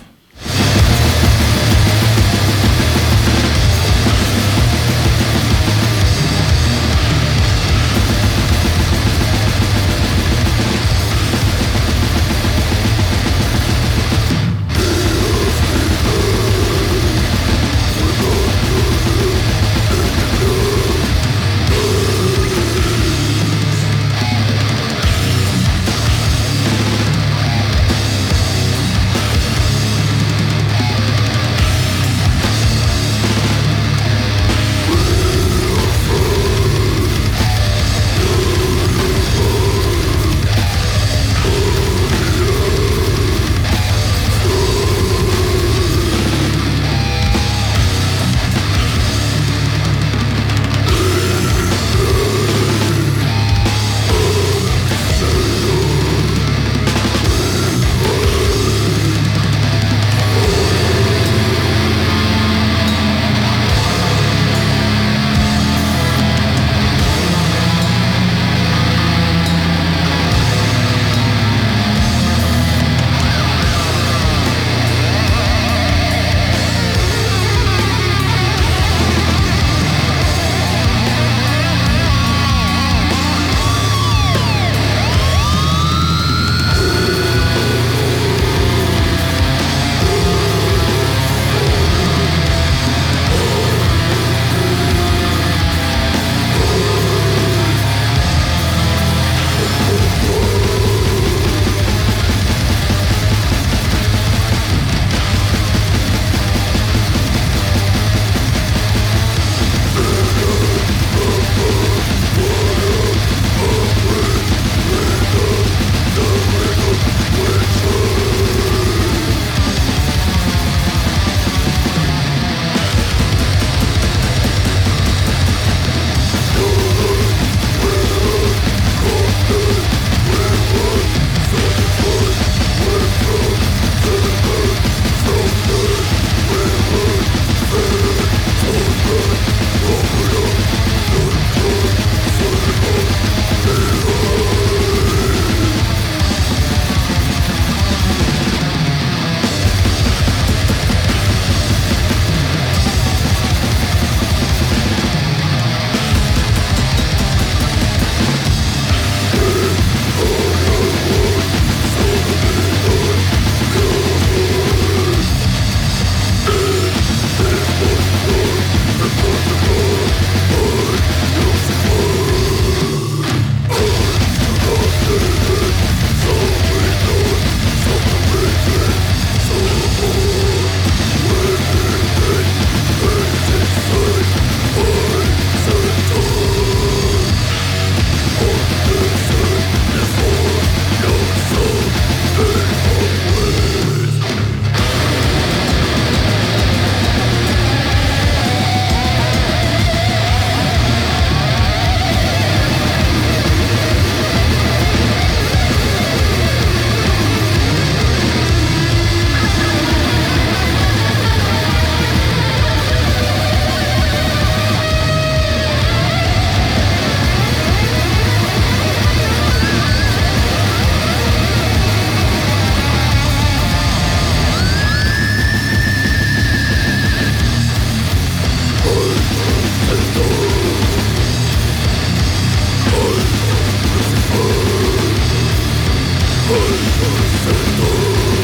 Perfecto.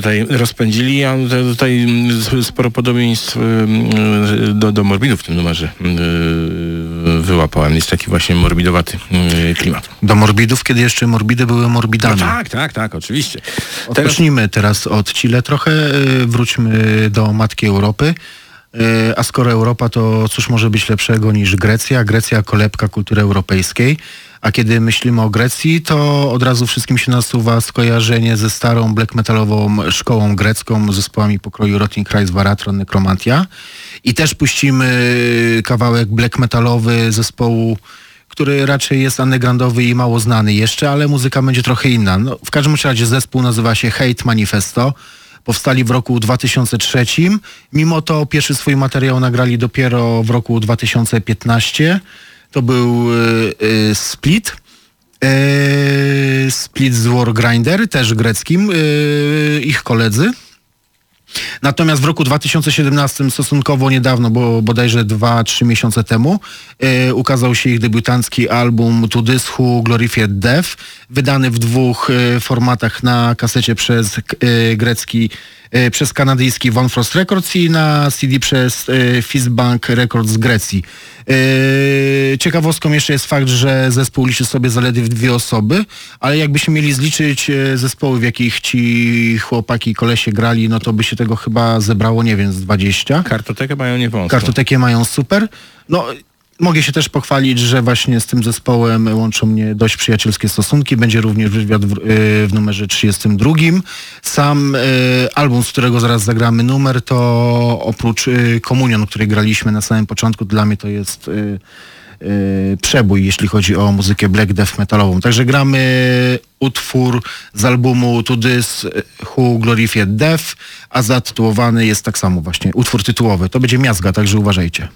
Tutaj rozpędzili, a tutaj- sporo podobieństw do, do morbidów w tym numerze wyłapałem. Jest taki właśnie morbidowaty klimat. Do morbidów, kiedy jeszcze morbidy były morbidami. No tak, tak, tak, oczywiście. Odpocznijmy teraz od Chile trochę, y, wróćmy do Matki Europy. Y, A skoro Europa, to cóż może być lepszego niż Grecja? Grecja kolebka kultury europejskiej. A kiedy myślimy o Grecji, to od razu wszystkim się nasuwa skojarzenie ze starą black metalową szkołą grecką, zespołami pokroju Rotting Christ, Varatron, Necromantia. I też puścimy kawałek black metalowy zespołu który raczej jest undergroundowy i mało znany jeszcze, ale muzyka będzie trochę inna. No, w każdym razie zespół nazywa się Hate Manifesto. Powstali w roku 2003. Mimo to pierwszy swój materiał nagrali dopiero w roku 2015. To był y, y, Split. Y, Split z Wargrinder, też greckim, ich koledzy. Natomiast w roku 2017, stosunkowo niedawno, bo bodajże 2-3 miesiące temu, e, ukazał się ich debiutancki album Who Glorified Death, wydany w dwóch e, formatach na kasecie przez e, grecki, przez kanadyjski Von Frost Records i na CD przez e, Fistbank Records z Grecji. E, ciekawostką jeszcze jest fakt, że zespół liczy sobie zaledwie dwie osoby, ale jakbyśmy mieli zliczyć e, zespoły, w jakich ci chłopaki, kolesie grali, no to by się tego chyba zebrało, nie wiem, z 20. kartotekę mają niewąską. Kartotekę mają super. No, mogę się też pochwalić, że właśnie z tym zespołem łączą mnie dość przyjacielskie stosunki. Będzie również wywiad w, y, w numerze 32. Sam y, album, z którego zaraz zagramy numer, to oprócz y, Komunion, który graliśmy na samym początku, dla mnie to jest przebój, jeśli chodzi o muzykę black death metalową. Także gramy utwór z albumu To This Who Glorified Death, a zatytułowany jest tak samo właśnie, utwór tytułowy. To będzie miazga, także uważajcie.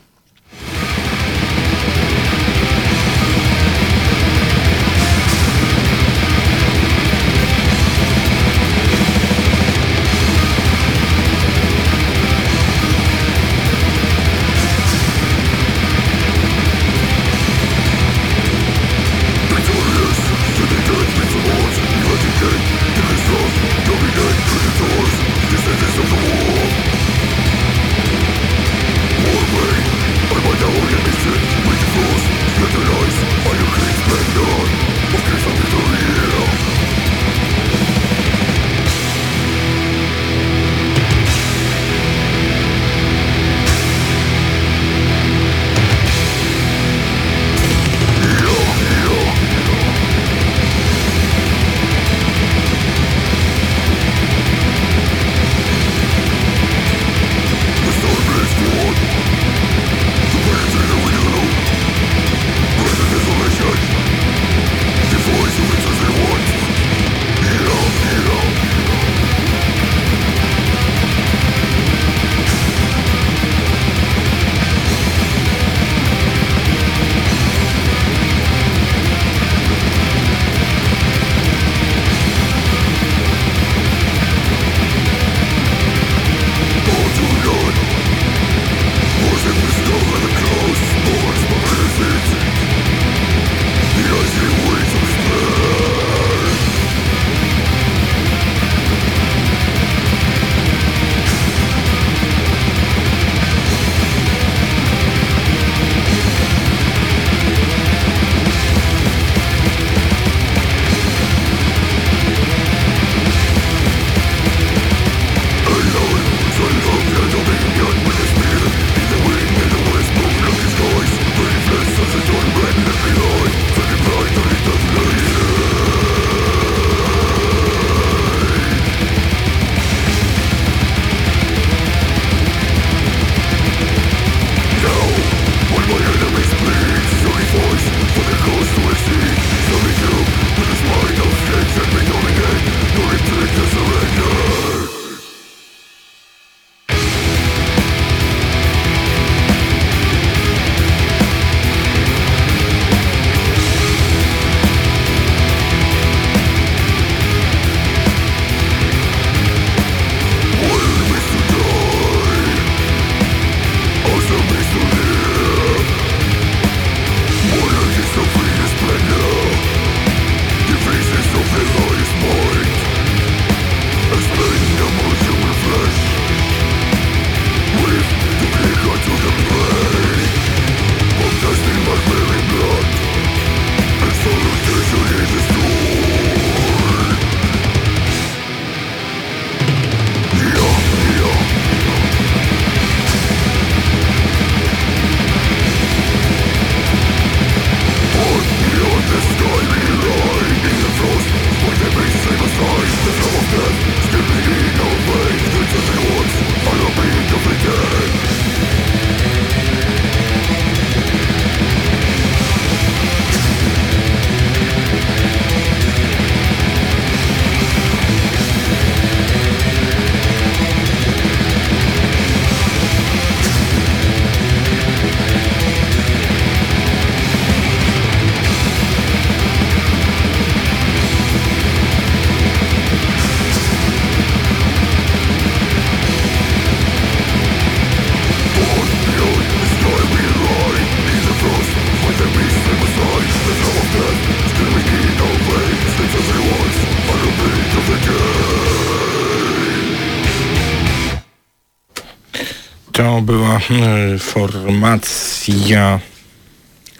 Formacja...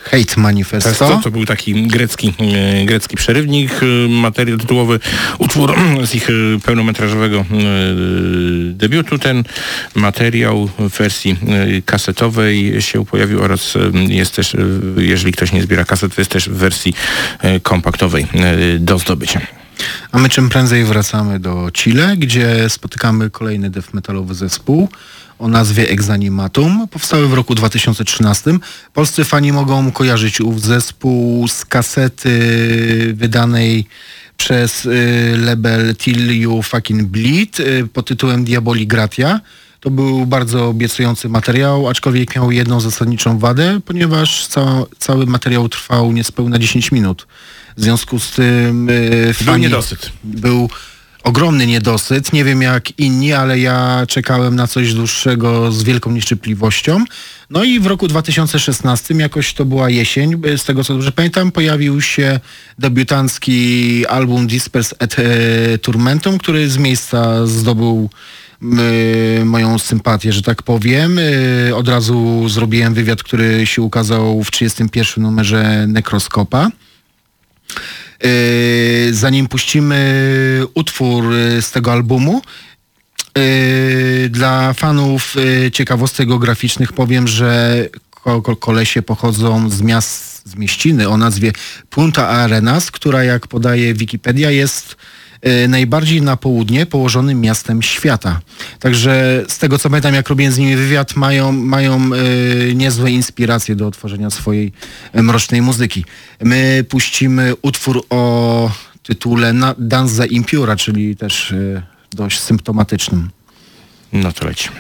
Hate Manifesto. To, to był taki grecki, e, grecki przerywnik, e, materiał tytułowy, utwór z ich e, pełnometrażowego e, debiutu. Ten materiał w wersji e, kasetowej się pojawił oraz e, jest też, e, jeżeli ktoś nie zbiera kaset, to jest też w wersji e, kompaktowej e, do zdobycia. A my czym prędzej wracamy do Chile, gdzie spotykamy kolejny death metalowy zespół o nazwie Exanimatum. Powstały w roku 2013. Polscy fani mogą kojarzyć ów zespół z kasety wydanej przez y, label Till You Fucking Bleed y, pod tytułem Diaboli Gratia. To był bardzo obiecujący materiał, aczkolwiek miał jedną zasadniczą wadę, ponieważ ca cały materiał trwał niespełna 10 minut. W związku z tym y, fani... niedosyt. Był ogromny niedosyt. Nie wiem jak inni, ale ja czekałem na coś dłuższego z wielką nieszczypliwością. No i w roku 2016, jakoś to była jesień, z tego co dobrze pamiętam, pojawił się debiutancki album Disperse et e, Turmentum, który z miejsca zdobył y, moją sympatię, że tak powiem. Y, od razu zrobiłem wywiad, który się ukazał w 31 numerze Nekroskopa. Yy, zanim puścimy utwór yy, z tego albumu, yy, dla fanów yy, ciekawostek geograficznych powiem, że ko ko kolesie pochodzą z miast, z mieściny o nazwie Punta Arenas, która jak podaje Wikipedia jest najbardziej na południe położonym miastem świata. Także z tego co pamiętam, jak robiłem z nimi wywiad, mają, mają yy, niezłe inspiracje do tworzenia swojej yy, mrocznej muzyki. My puścimy utwór o tytule Na- Danza Impura, czyli też dość symptomatycznym. No to lecimy.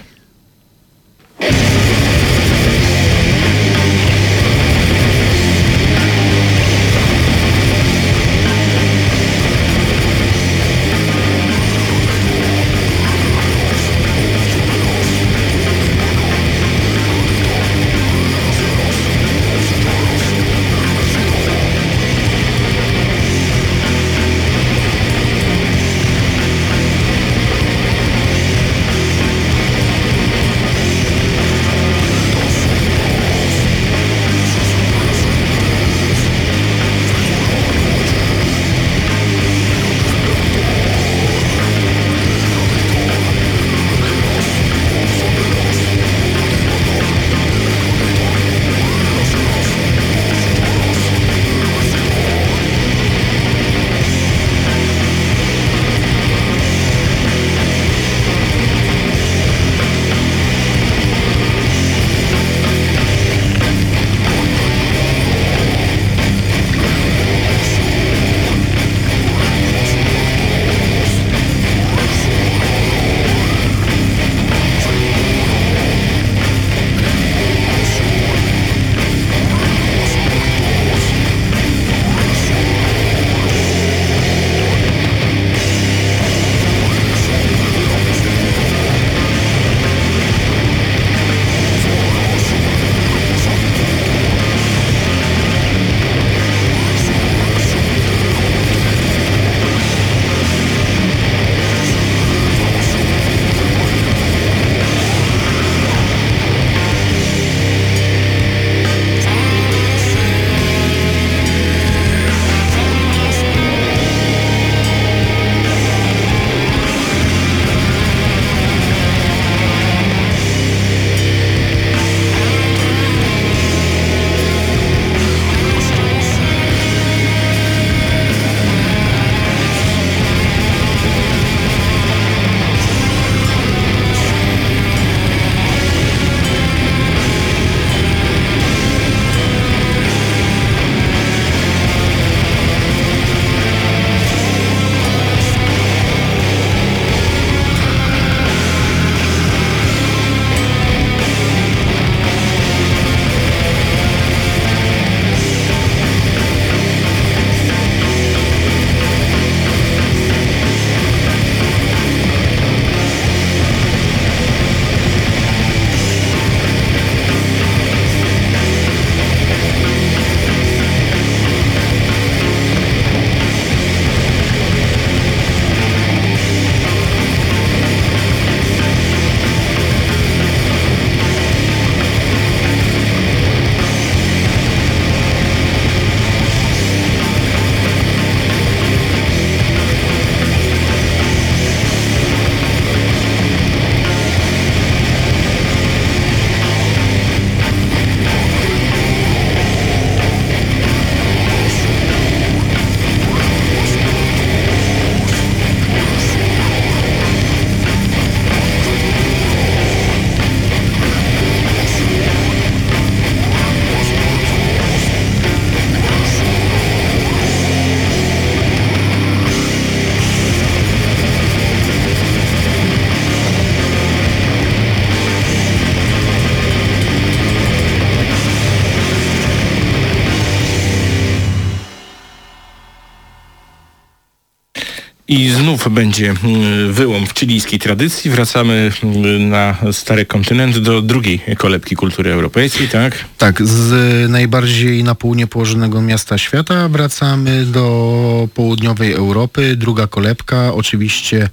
Znów będzie mm, wyłom w chilijskiej tradycji. Wracamy mm, na stary kontynent do drugiej kolebki kultury europejskiej, tak? Tak, z najbardziej na południe położonego miasta świata wracamy do południowej Europy. Druga kolebka, oczywiście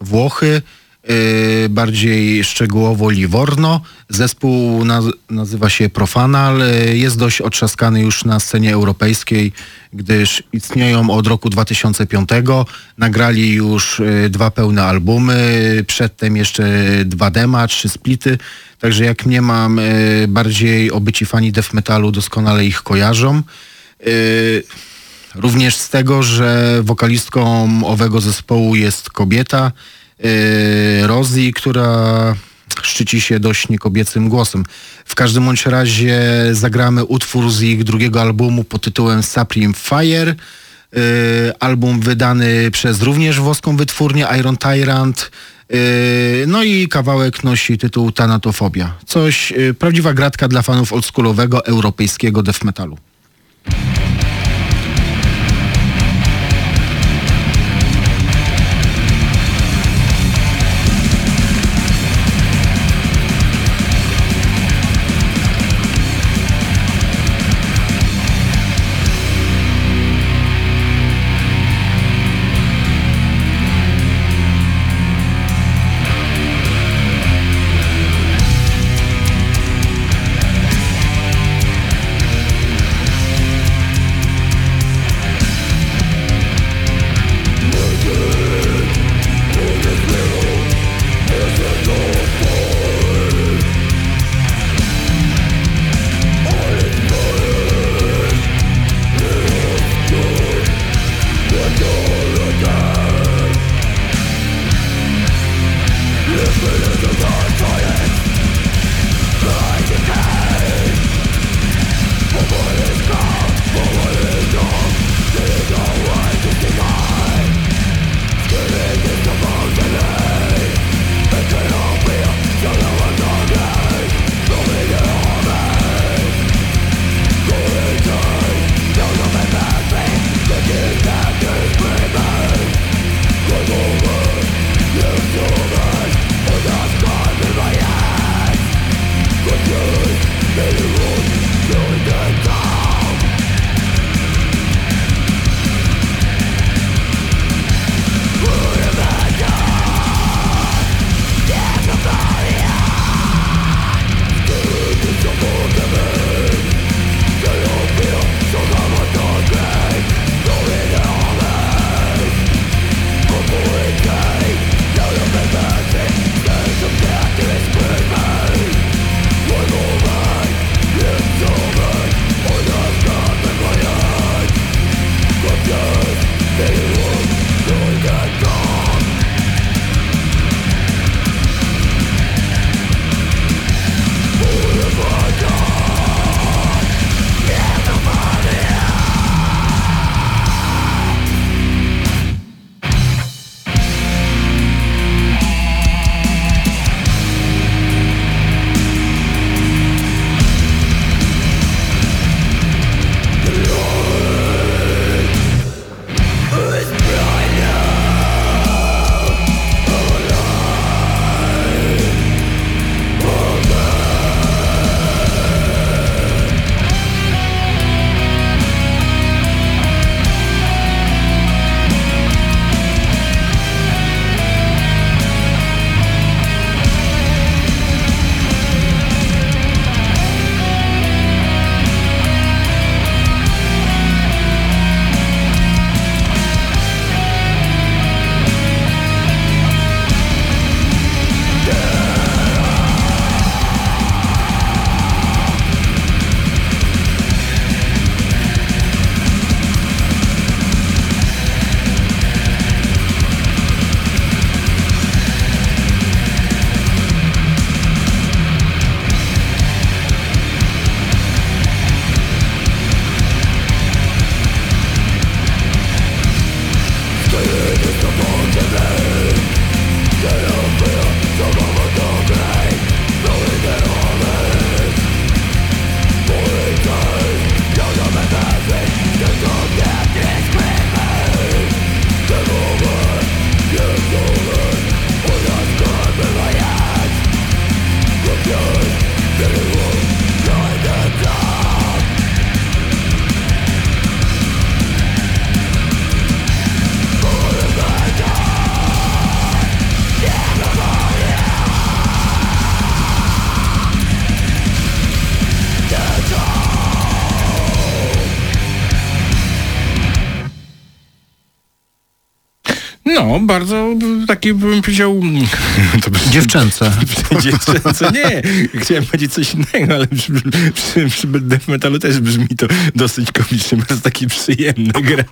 Włochy, bardziej szczegółowo Livorno. Zespół naz- nazywa się Profanal. Yy, Jest dość otrzaskany już na scenie europejskiej, gdyż istnieją od roku 2005. Nagrali już yy, dwa pełne albumy, przedtem jeszcze dwa dema, trzy splity. Także jak mnie mam, bardziej obyci fani death metalu doskonale ich kojarzą. Również z tego, że wokalistką owego zespołu jest kobieta, yy, Rosie, która szczyci się dość niekobiecym głosem. W każdym bądź razie zagramy utwór z ich drugiego albumu pod tytułem Supreme Fire. Yy, album wydany przez również włoską wytwórnię Iron Tyrant. Yy, no i kawałek nosi tytuł Tanatofobia. Coś, prawdziwa gratka dla fanów oldschoolowego europejskiego death metalu. No, bardzo takie bym powiedział... To brzmi- Dziewczęce. Dziewczęce, nie. Chciałem powiedzieć coś innego, ale przy, przy, przy death metalu też brzmi to dosyć komicznie, bardzo takie przyjemne gra.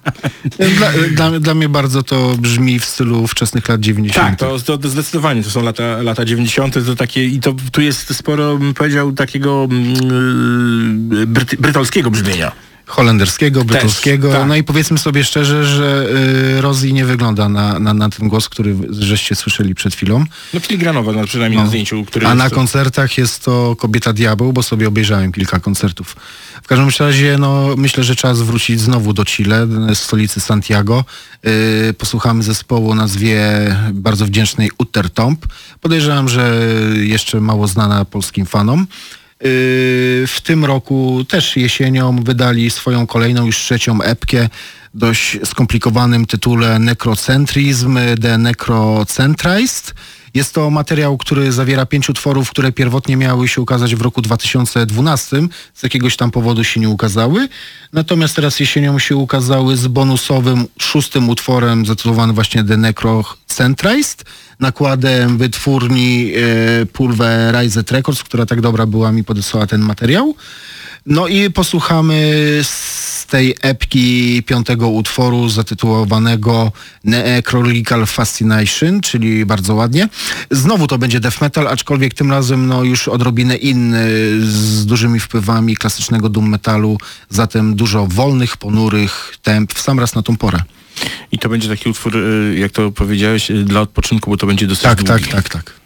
Dla, dla, dla mnie bardzo to brzmi w stylu wczesnych lat 90. Tak, to, to, to zdecydowanie, to są lata, lata 90. To takie, I to tu jest sporo, bym powiedział, takiego bryty, brytolskiego brzmienia. Holenderskiego, brytyjskiego. tak. No i powiedzmy sobie szczerze, że y, Rosie nie wygląda na, na, na ten głos, który żeście słyszeli przed chwilą. No filigranowa, no, przynajmniej na zdjęciu, który A na to- koncertach jest to Kobieta Diabeł, bo sobie obejrzałem kilka koncertów. W każdym razie, no, myślę, że czas wrócić znowu do Chile, z stolicy Santiago. Yy, posłuchamy zespołu o nazwie bardzo wdzięcznej Uttertomp. Podejrzewam, że jeszcze mało znana polskim fanom. Yy, W tym roku też jesienią wydali swoją kolejną, już trzecią epkę dość skomplikowanym tytule Necrocentrism, The Necrocentrist. Jest to materiał, który zawiera pięć utworów, które pierwotnie miały się ukazać w roku 2012. Z jakiegoś tam powodu się nie ukazały. Natomiast teraz jesienią się ukazały z bonusowym szóstym utworem zatytułowanym właśnie The Necrocentrist. Nakładem wytwórni e, Pulverized Records, która tak dobra była mi podesłała ten materiał. No i posłuchamy z tej epki piątego utworu zatytułowanego Necrological Fascination, czyli bardzo ładnie. Znowu to będzie death metal, aczkolwiek tym razem no już odrobinę inny, z dużymi wpływami klasycznego doom metalu, zatem dużo wolnych, ponurych temp w sam raz na tą porę. I to będzie taki utwór, y, jak to powiedziałeś, y, dla odpoczynku, bo to będzie dosyć Tak, długi. tak, tak, tak.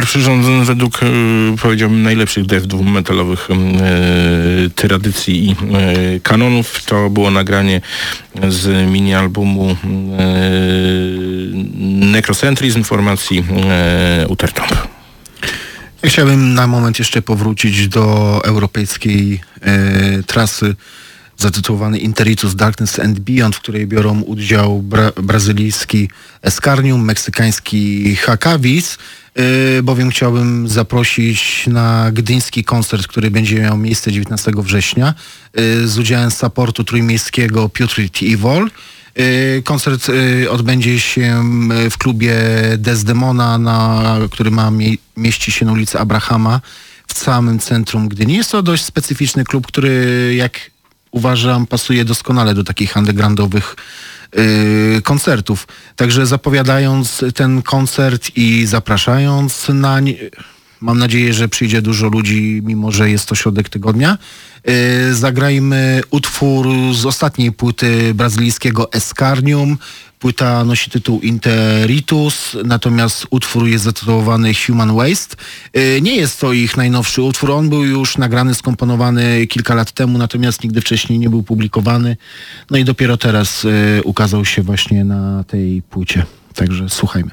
Numer przyrządzony według, e, powiedziałbym, najlepszych doom metalowych e, tradycji i e, kanonów. To było nagranie z mini-albumu e, Necrocentrism formacji Utertomb. Ja chciałbym na moment jeszcze powrócić do europejskiej trasy zatytułowanej Interitus Darkness and Beyond, w której biorą udział bra brazylijski Escarnium, meksykański Hakawis, e, bowiem chciałbym zaprosić na gdyński koncert, który będzie miał miejsce 19 września e, z udziałem supportu trójmiejskiego Putrid Evil. Y, Koncert y, odbędzie się y, w klubie Desdemona, na, który ma mie mieści się na ulicy Abrahama w samym centrum Gdyni. Jest to dość specyficzny klub, który jak uważam pasuje doskonale do takich undergroundowych y, koncertów. Także zapowiadając ten koncert i zapraszając na nie, mam nadzieję, że przyjdzie dużo ludzi, mimo że jest to środek tygodnia. Y, zagrajmy utwór z ostatniej płyty brazylijskiego Escarnium. Płyta nosi tytuł Interitus, natomiast utwór jest zatytułowany Human Waste. Y, Nie jest to ich najnowszy utwór, on był już nagrany, skomponowany kilka lat temu, natomiast nigdy wcześniej nie był publikowany. No i dopiero teraz y, ukazał się właśnie na tej płycie. Także słuchajmy.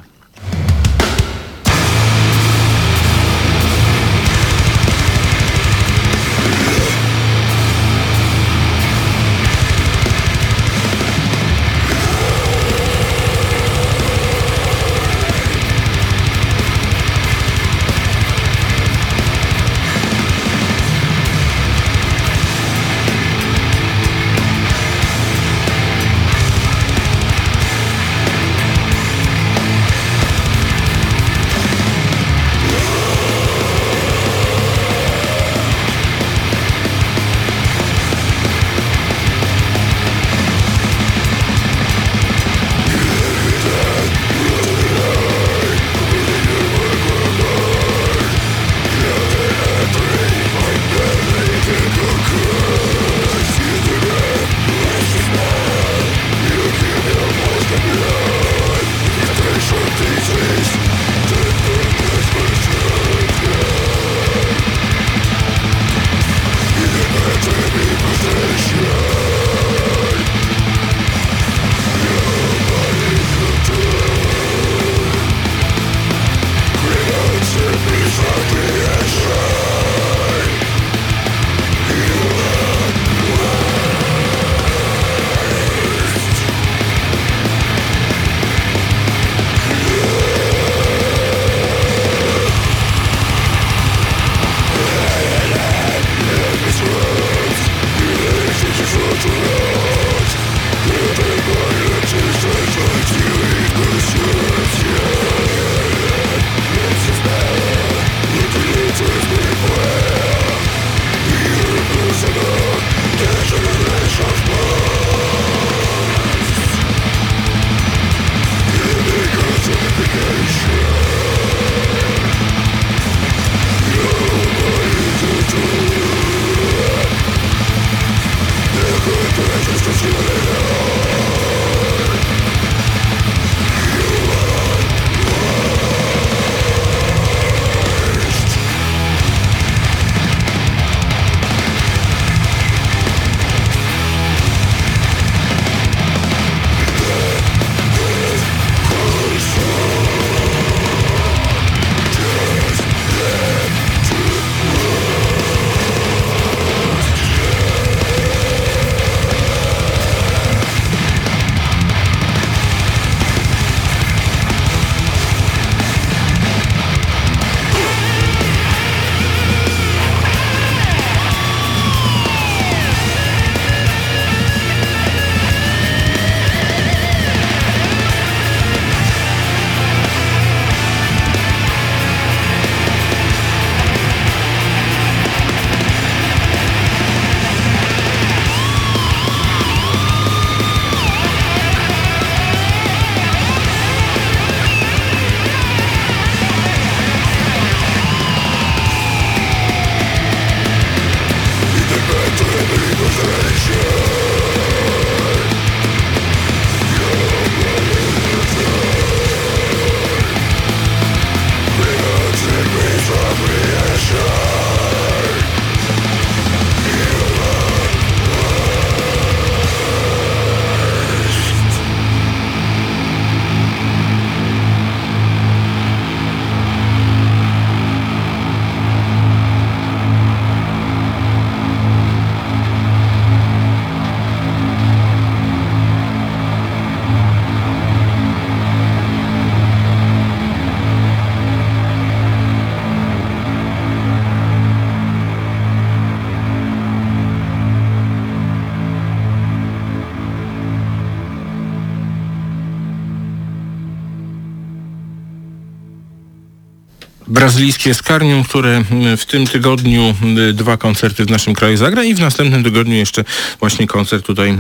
Brazylijskie Skarnium, które w tym tygodniu dwa koncerty w naszym kraju zagra i w następnym tygodniu jeszcze właśnie koncert tutaj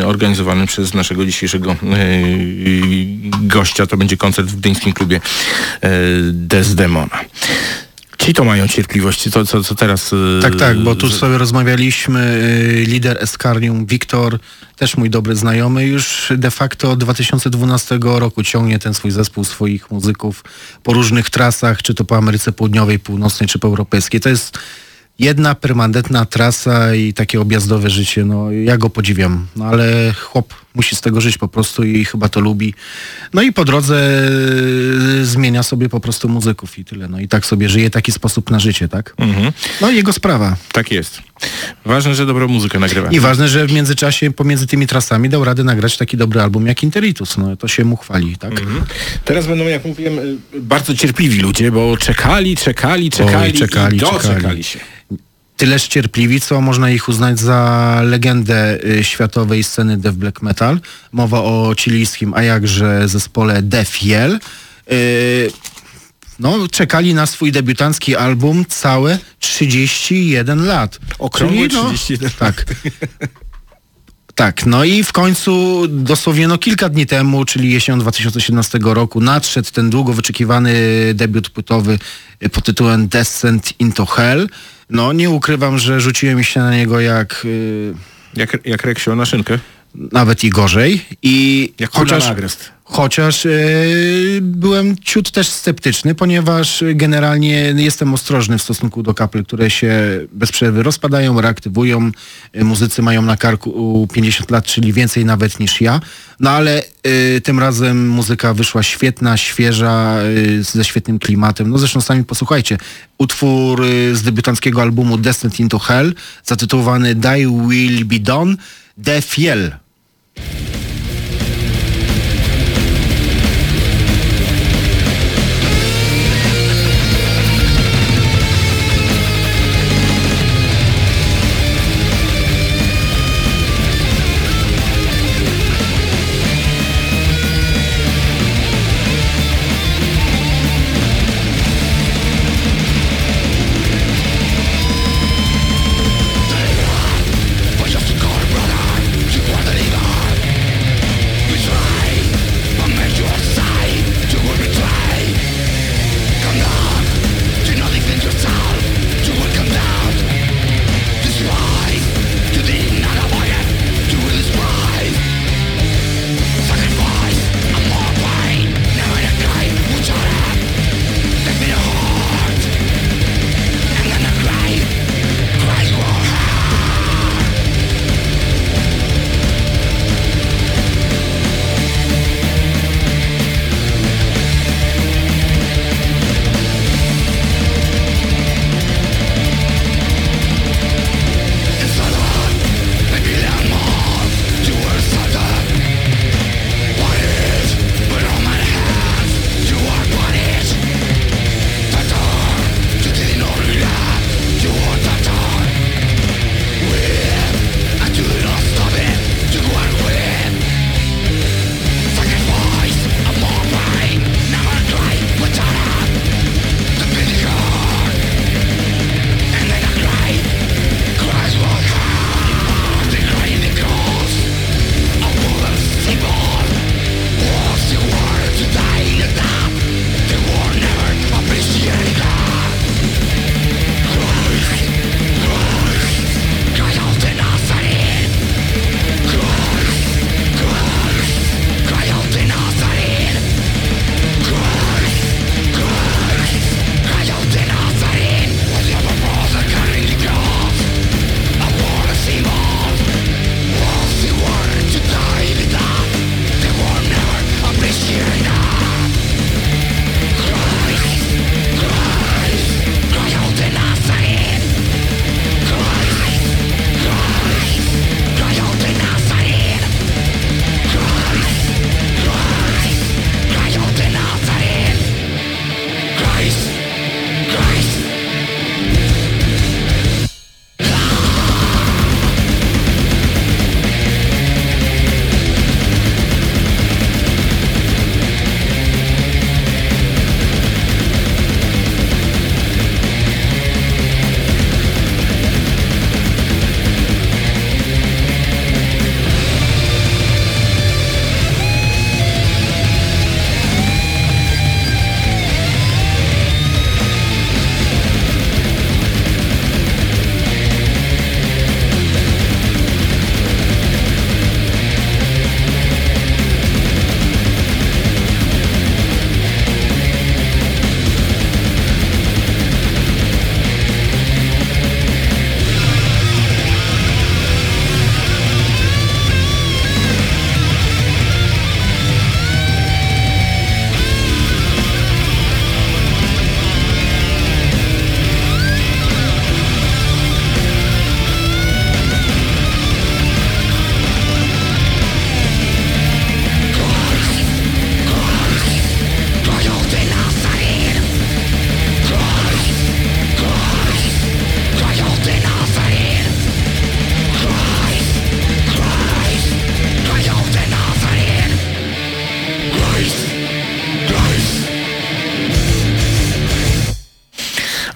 y, organizowany przez naszego dzisiejszego y, gościa. To będzie koncert w gdyńskim klubie y, Desdemona. Ci to mają cierpliwość, co, co, co teraz... y, Tak, tak, bo tu że- sobie rozmawialiśmy, y, lider Eskarnium, Wiktor, też mój dobry znajomy, już de facto od 2012 roku ciągnie ten swój zespół swoich muzyków po różnych trasach, czy to po Ameryce Południowej, Północnej, czy po Europejskiej. To jest jedna permanentna trasa i takie objazdowe życie, no ja go podziwiam, no ale chłop musi z tego żyć po prostu i chyba to lubi. No i po drodze y, zmienia sobie po prostu muzyków i tyle, no i tak sobie żyje taki sposób na życie, tak? Mhm. No jego sprawa. Tak jest. Ważne, że dobrą muzykę nagrywa. I ważne, że w międzyczasie pomiędzy tymi trasami dał radę nagrać taki dobry album jak Interitus. No to się mu chwali, tak? Mhm. Teraz będą, jak mówiłem, y, bardzo cierpliwi ludzie, bo czekali, czekali, czekali, czekali, i doczekali czekali. się. Tyleż cierpliwi, co można ich uznać za legendę y, światowej sceny death black metal. Mowa o chilijskim, a jakże zespole Death Yell. Y, no, czekali na swój debiutancki album całe 31 lat. Okrągłe Czyli, no, 31 Tak. Tak, no i w końcu dosłownie no kilka dni temu, czyli jesienią 2017 roku nadszedł ten długo wyczekiwany debiut płytowy pod tytułem Descent into Hell. No nie ukrywam, że rzuciłem się na niego jak y, Jak, jak Reksio na szynkę. Nawet i gorzej. I Jak chociaż, chociaż y, byłem ciut też sceptyczny, ponieważ generalnie jestem ostrożny w stosunku do kapel, które się bez przerwy rozpadają, reaktywują. Y, muzycy mają na karku 50 lat, czyli więcej nawet niż ja. No ale y, tym razem muzyka wyszła świetna, świeża, ze świetnym klimatem. No zresztą sami posłuchajcie. Utwór z debiutanckiego albumu Descent into Hell, zatytułowany Die Will Be Done, Death Yell.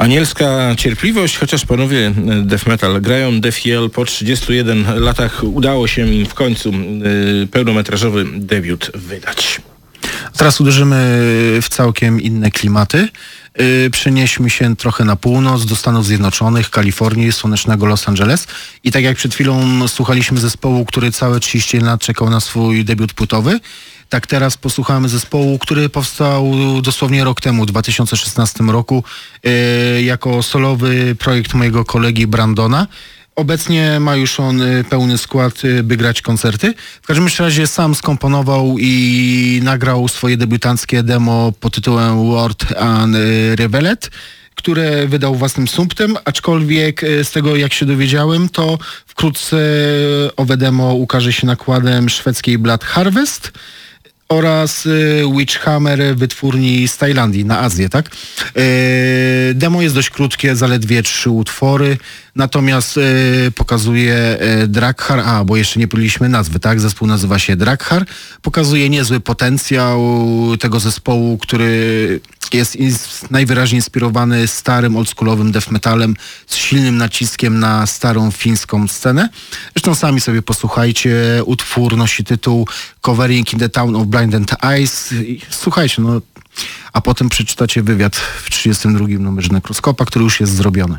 Anielska cierpliwość, chociaż panowie e, death metal grają death yell po 31 latach udało się im w końcu e, pełnometrażowy debiut wydać. Teraz uderzymy w całkiem inne klimaty. Yy, przenieśmy się trochę na północ, do Stanów Zjednoczonych, Kalifornii, słonecznego Los Angeles. I tak jak przed chwilą słuchaliśmy zespołu, który całe 30 lat czekał na swój debiut płytowy, tak teraz posłuchamy zespołu, który powstał dosłownie rok temu, w 2016 roku, yy, jako solowy projekt mojego kolegi Brandona. Obecnie ma już on y, pełny skład, y, by grać koncerty. W każdym razie sam skomponował i nagrał swoje debiutanckie demo pod tytułem Word and y, Revealed które wydał własnym sumptem, aczkolwiek z tego jak się dowiedziałem, to wkrótce owe demo ukaże się nakładem szwedzkiej Blood Harvest oraz Witchhammer wytwórni z Tajlandii na Azję, tak? Demo jest dość krótkie, zaledwie trzy utwory, natomiast y, pokazuje y, Draghar, a bo jeszcze nie powiedzieliśmy nazwy, tak? Zespół nazywa się Draghar, pokazuje niezły potencjał tego zespołu, który jest ins- najwyraźniej inspirowany starym, oldschoolowym death metalem z silnym naciskiem na starą fińską scenę. Zresztą sami sobie posłuchajcie, utwór nosi tytuł Covering in the Town of Blinded Eyes. I Słuchajcie, no, a potem przeczytacie wywiad w 32 numerze Nekroskopa, który już jest zrobiony.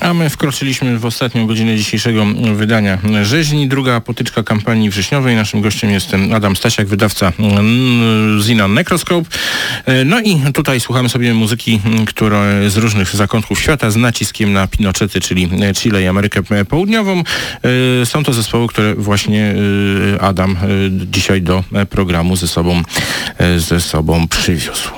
A my wkroczyliśmy w ostatnią godzinę dzisiejszego wydania Rzeźni. Druga potyczka kampanii wrześniowej. Naszym gościem jest Adam Stasiak, wydawca mm, Zina Necroscope. E, No i tutaj słuchamy sobie muzyki, która z różnych zakątków świata z naciskiem na Pinochety, czyli Chile i Amerykę Południową. E, Są to zespoły, które właśnie e, Adam dzisiaj do programu ze sobą, ze sobą przywiózł.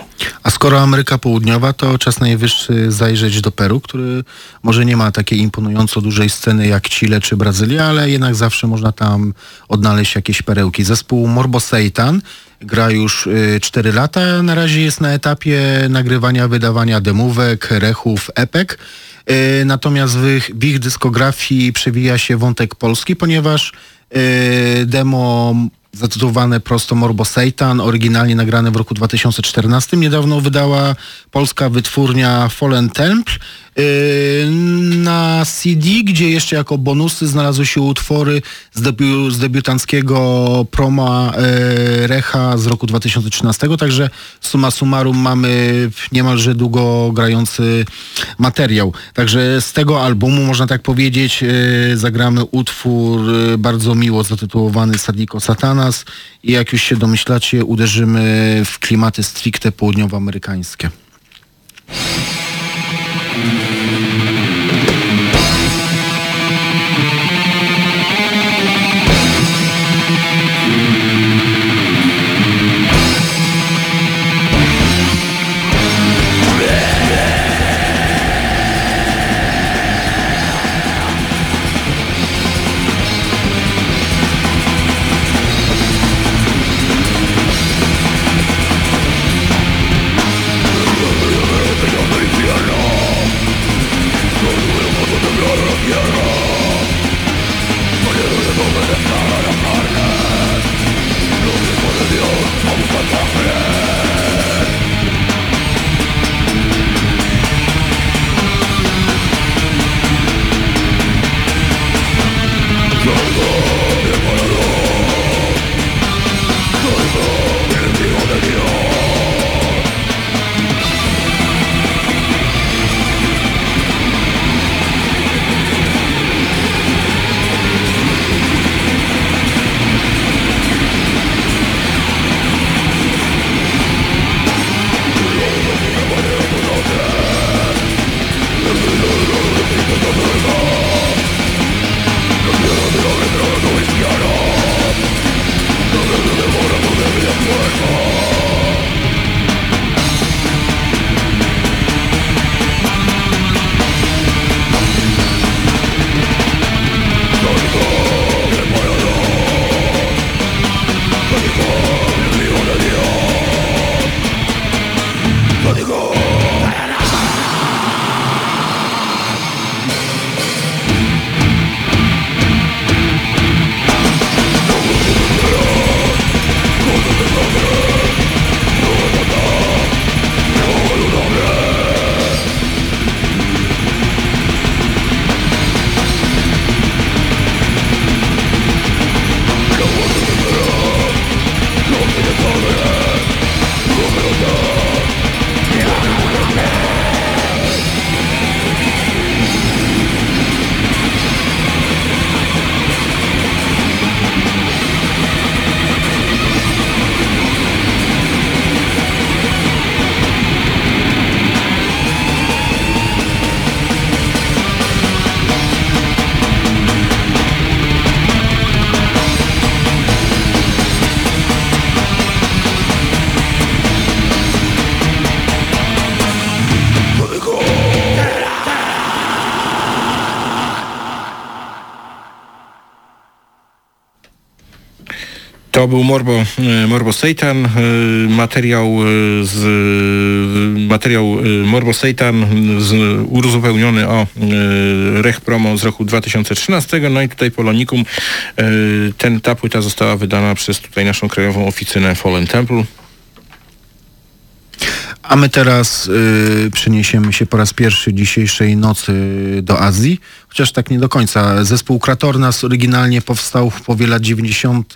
A skoro Ameryka Południowa, to czas najwyższy zajrzeć do Peru, który może nie ma takiej imponująco dużej sceny jak Chile czy Brazylia, ale jednak zawsze można tam odnaleźć jakieś perełki. Zespół Morbo Seitan gra już y, 4 lata, na razie jest na etapie nagrywania, wydawania demówek, rechów, epek. Y, Natomiast w ich, w ich dyskografii przewija się wątek polski, ponieważ y, demo zatytułowane prosto Morbo Seitan, oryginalnie nagrane w roku 2014. Niedawno wydała polska wytwórnia Fallen Temple yy, na CD, gdzie jeszcze jako bonusy znalazły się utwory z, debiu, z debiutanckiego proma yy, Recha z roku 2013, także summa summarum mamy niemalże długo grający materiał. Także z tego albumu, można tak powiedzieć, yy, zagramy utwór yy, bardzo miło zatytułowany Sadiko Satanas i jak już się domyślacie, uderzymy w klimaty stricte południowoamerykańskie. Morbo, e, Morbo Satan, e, materiał e, z materiał Morbo Satan z, uzupełniony o Rech Promo z roku 2013. No i tutaj Polonikum. Ten, ta płyta została wydana przez tutaj naszą krajową oficynę Fallen Temple. A my teraz y, przeniesiemy się po raz pierwszy dzisiejszej nocy do Azji, chociaż tak nie do końca. Zespół Kratornas oryginalnie powstał w połowie lat 90.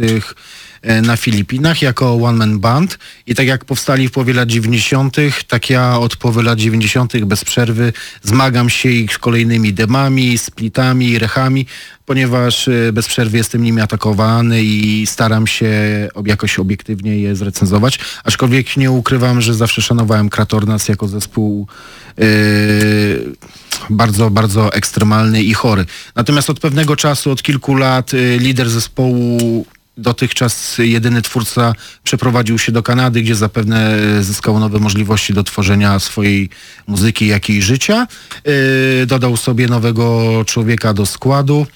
na Filipinach jako one-man band i tak jak powstali w połowie lat 90., tak ja od połowy lat 90. bez przerwy zmagam się ich kolejnymi demami, splitami, rechami, ponieważ y, bez przerwy jestem nimi atakowany i staram się jakoś obiektywnie je zrecenzować, aczkolwiek nie ukrywam, że zawsze szanowałem Kratornas jako zespół yy, bardzo, bardzo ekstremalny i chory. Natomiast od pewnego czasu, od kilku lat lider zespołu dotychczas jedyny twórca przeprowadził się do Kanady, gdzie zapewne zyskał nowe możliwości do tworzenia swojej muzyki, jak i życia. Yy, dodał sobie nowego człowieka do składu.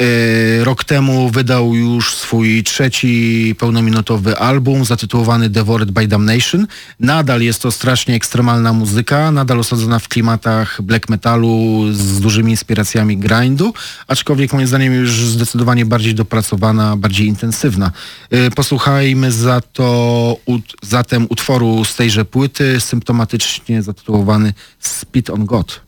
Yy, Rok temu wydał już swój trzeci pełnominutowy album zatytułowany Devoured by Damnation. Nadal jest to strasznie ekstremalna muzyka, nadal osadzona w klimatach black metalu z dużymi inspiracjami grindu, aczkolwiek moim zdaniem już zdecydowanie bardziej dopracowana, bardziej intensywna. Yy, Posłuchajmy za to zatem utworu z tejże płyty, symptomatycznie zatytułowany Spit on God.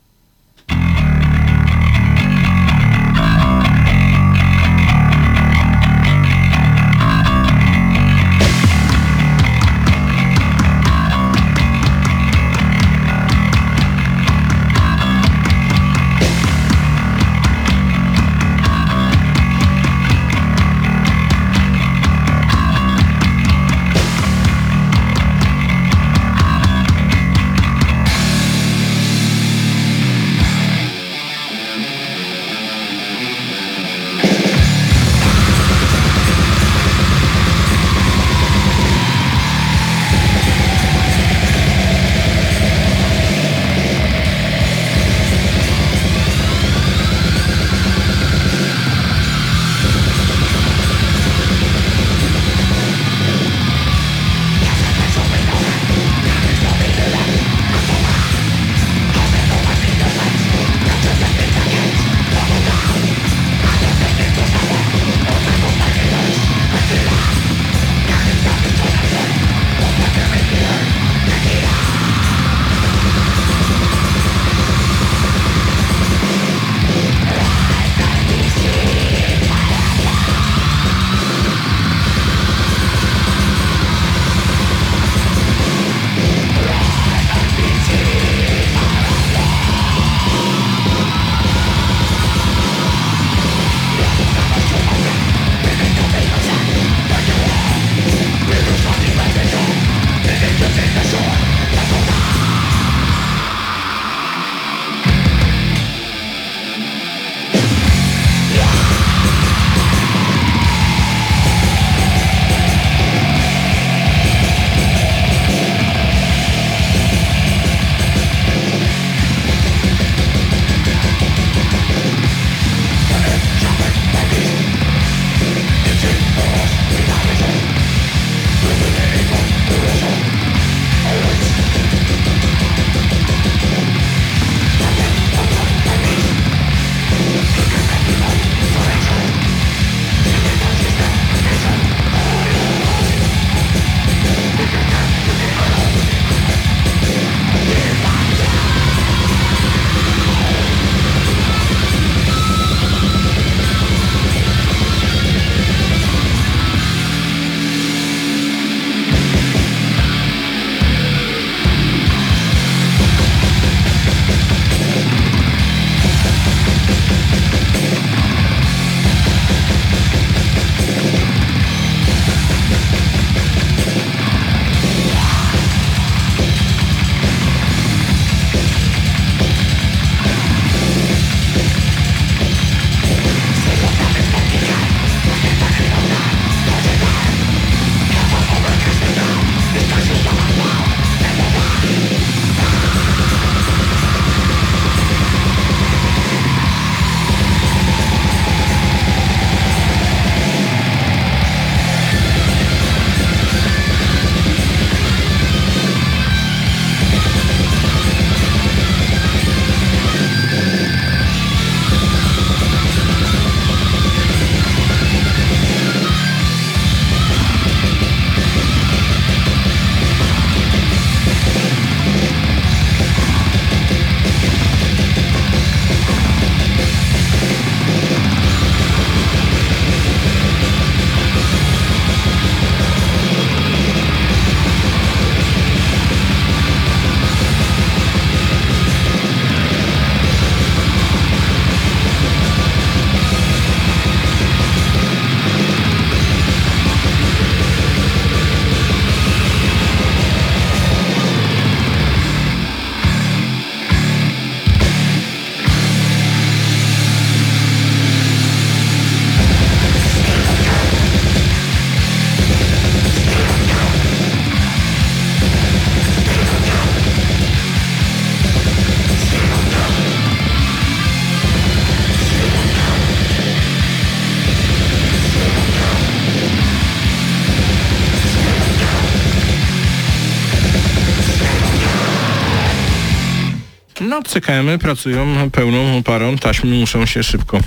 CKM-y pracują pełną parą, taśmy muszą się szybko e,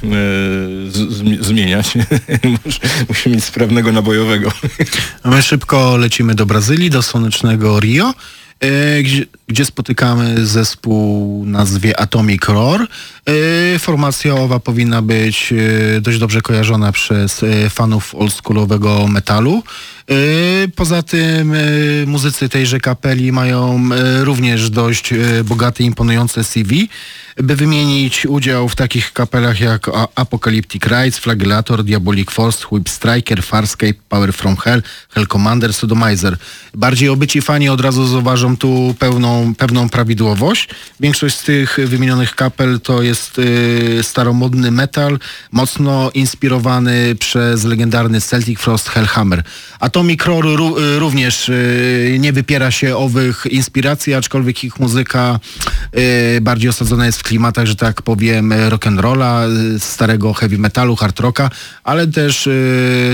z, zmieniać. Musi mieć sprawnego nabojowego. My szybko lecimy do Brazylii, do słonecznego Rio, e, gdzie, gdzie spotykamy zespół nazwie Atomic Roar. E, Formacja owa powinna być e, dość dobrze kojarzona przez e, fanów oldschoolowego metalu. E, Poza tym e, muzycy tejże kapeli mają e, również dość bogate, imponujące CV, by wymienić udział w takich kapelach jak A- Apocalyptic Rites, Flagellator, Diabolic Force, Whip Striker, Farscape, Power From Hell, Hell Commander, Sodomizer. Bardziej obyci fani od razu zauważą tu pełną, pewną prawidłowość. Większość z tych wymienionych kapel to jest y, staromodny metal, mocno inspirowany przez legendarny Celtic Frost Hellhammer. Atomic Roar y, również y, nie wypiera się owych inspiracji, aczkolwiek ich muzyka y, bardziej osadzona jest w klimatach, że tak powiem, rock'n'rolla, starego heavy metalu, hard rocka, ale też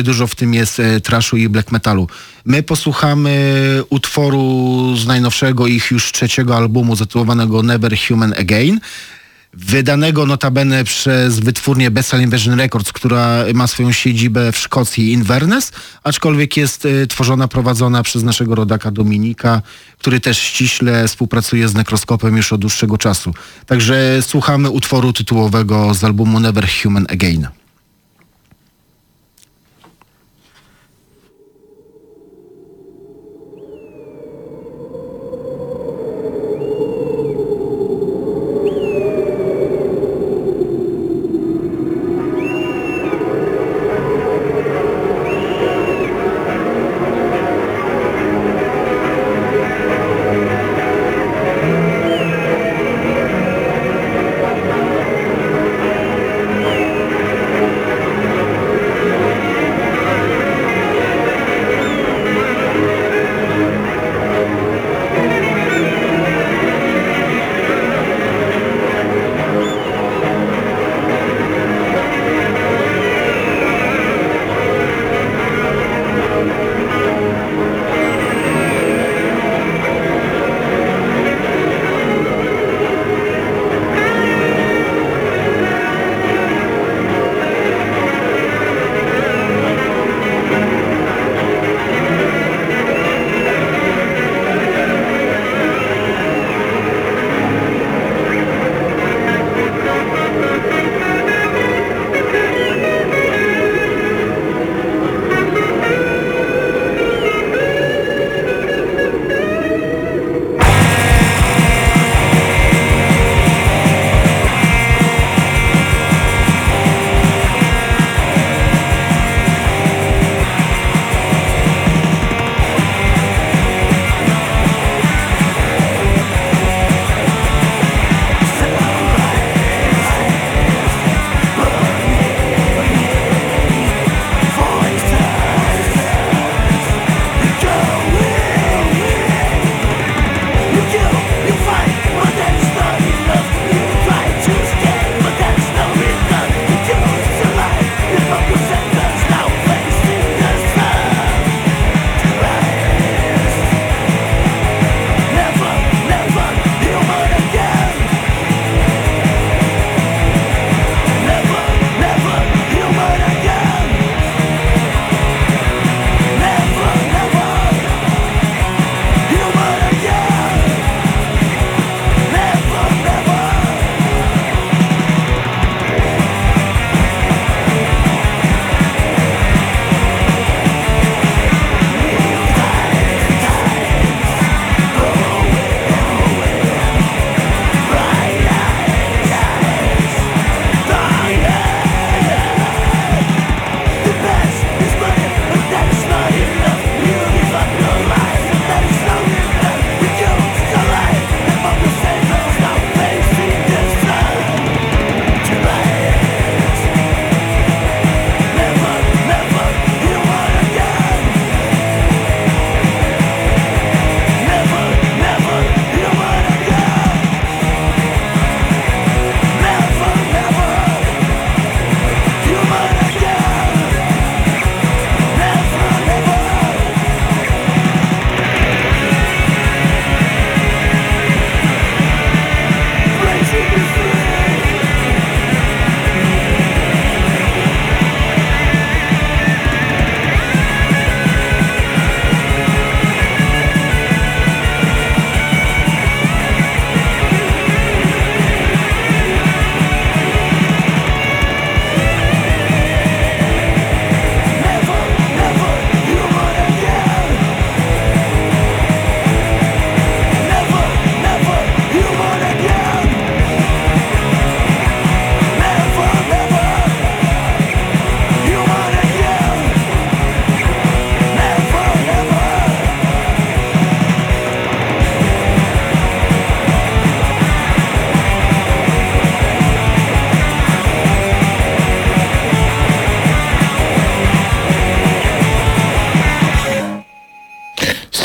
dużo w tym jest trashu i black metalu. My posłuchamy utworu z najnowszego ich już trzeciego albumu zatytułowanego Never Human Again wydanego notabene przez wytwórnię Bestial Invasion Records, która ma swoją siedzibę w Szkocji Inverness, aczkolwiek jest y, tworzona, prowadzona przez naszego rodaka Dominika, który też ściśle współpracuje z Nekroskopem już od dłuższego czasu. Także słuchamy utworu tytułowego z albumu Never Human Again.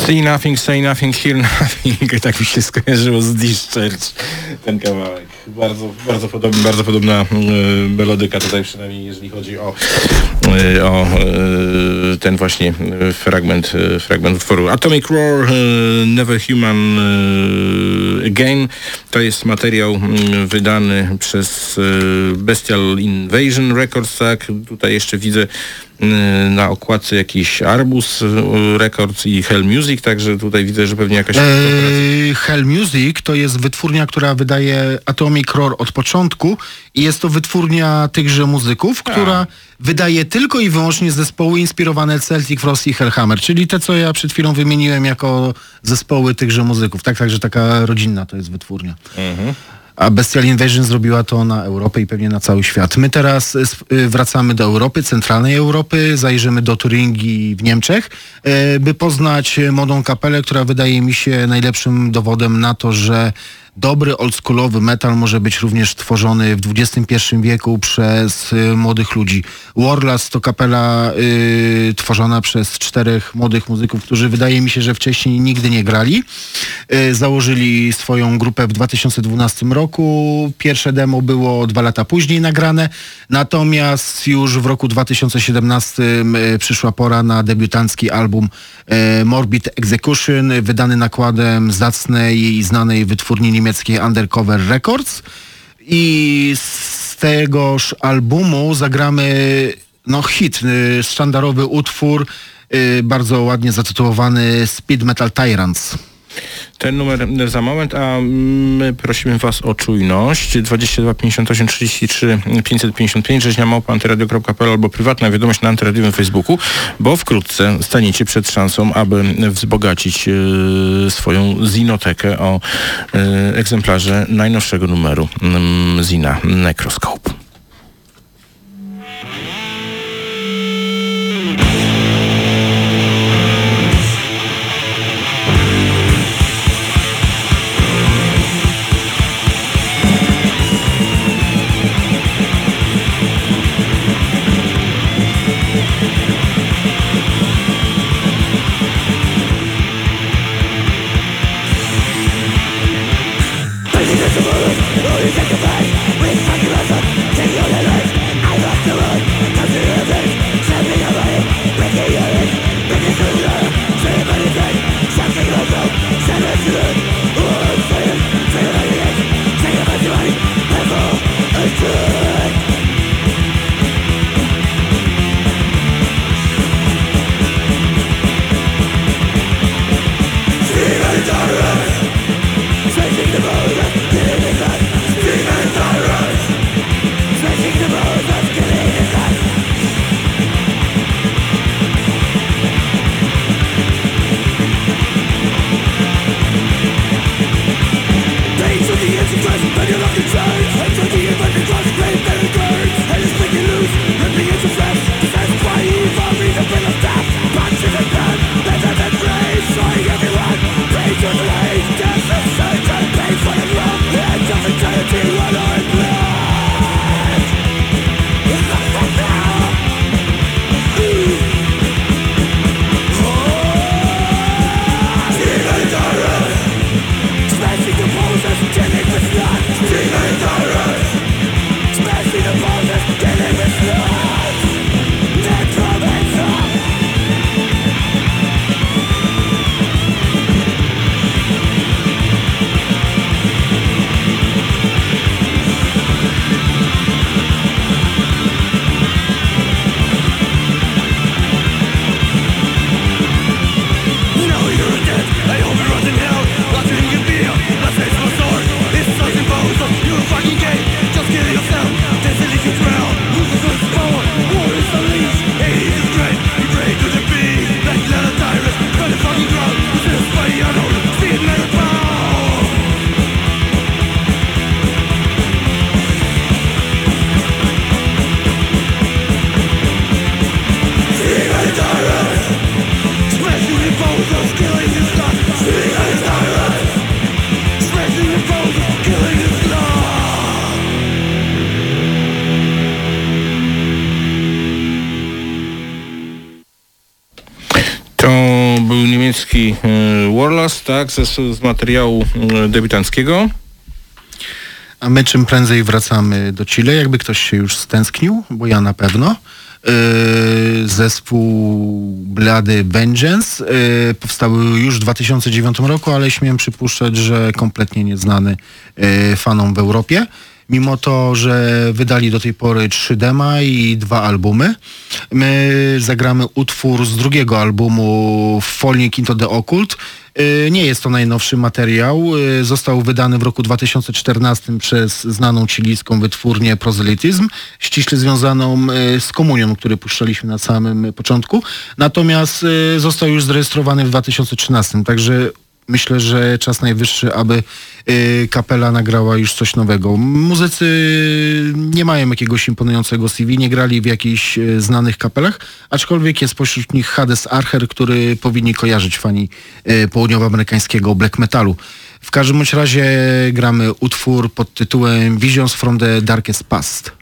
See nothing, say nothing, hear nothing. Tak mi się skojarzyło z Discharge ten kawałek. Bardzo, bardzo, podobny, bardzo podobna e, melodyka tutaj przynajmniej jeżeli chodzi o, e, o e, ten właśnie fragment, fragment utworu. Atomic Roar, Never Human Again. To jest materiał wydany przez Bestial Invasion Records, tak? Tutaj jeszcze widzę na okładce jakiś Arbus e, Records i Hell Music, także tutaj widzę, że pewnie jakaś... Eee, Hell Music to jest wytwórnia, która wydaje Atomic Roar od początku i jest to wytwórnia tychże muzyków, która wydaje tylko i wyłącznie zespoły inspirowane Celtic Frost i Hellhammer, czyli te, co ja przed chwilą wymieniłem jako zespoły tychże muzyków. Tak, także taka rodzinna to jest wytwórnia. A Bestial Invasion zrobiła to na Europę i pewnie na cały świat. My teraz y, y, wracamy do Europy, centralnej Europy, zajrzymy do Turyngii w Niemczech, y, by poznać młodą kapelę, która wydaje mi się najlepszym dowodem na to, że dobry oldschoolowy metal może być również tworzony w XXI wieku przez y, młodych ludzi. Warlas to kapela y, tworzona przez czterech młodych muzyków, którzy wydaje mi się, że wcześniej nigdy nie grali. Y, założyli swoją grupę w 2012 roku. Pierwsze demo było dwa lata później nagrane, natomiast już w roku 2017 y, przyszła pora na debiutancki album y, Morbid Execution, wydany nakładem zacnej i znanej wytwórni niemieckiej Undercover Records. I z tegoż albumu zagramy no hit, y, sztandarowy utwór, y, bardzo ładnie zatytułowany Speed Metal Tyrants. Ten numer za moment, a my prosimy Was o czujność. 22 58 33 555 rzeźnia małpa antyradio.pl albo prywatna wiadomość na antyradiowym Facebooku, bo wkrótce staniecie przed szansą, aby wzbogacić e, swoją zinotekę o e, egzemplarze najnowszego numeru mm, Zina Necroscope. Tak, z, z materiału e, debiutanckiego. A my czym prędzej wracamy do Chile, jakby ktoś się już stęsknił, bo ja na pewno. Yy, zespół Blady Vengeance yy, powstały już w 2009 roku, ale śmiem przypuszczać, że kompletnie nieznany yy, fanom w Europie. Mimo to, że wydali do tej pory trzy dema i dwa albumy. My zagramy utwór z drugiego albumu Falling into the Occult. Y, Nie jest to najnowszy materiał. Y, Został wydany w roku 2014 przez znaną chilijską wytwórnię Proselytyzm, ściśle związaną y, z komunią, który puszczaliśmy na samym początku. Natomiast został już zarejestrowany w 2013, także myślę, że czas najwyższy, aby y, kapela nagrała już coś nowego. Muzycy nie mają jakiegoś imponującego CV, nie grali w jakichś y, znanych kapelach, aczkolwiek jest pośród nich Hades Archer, który powinni kojarzyć fani y, południowoamerykańskiego black metalu. W każdym bądź razie gramy utwór pod tytułem Visions from the Darkest Past.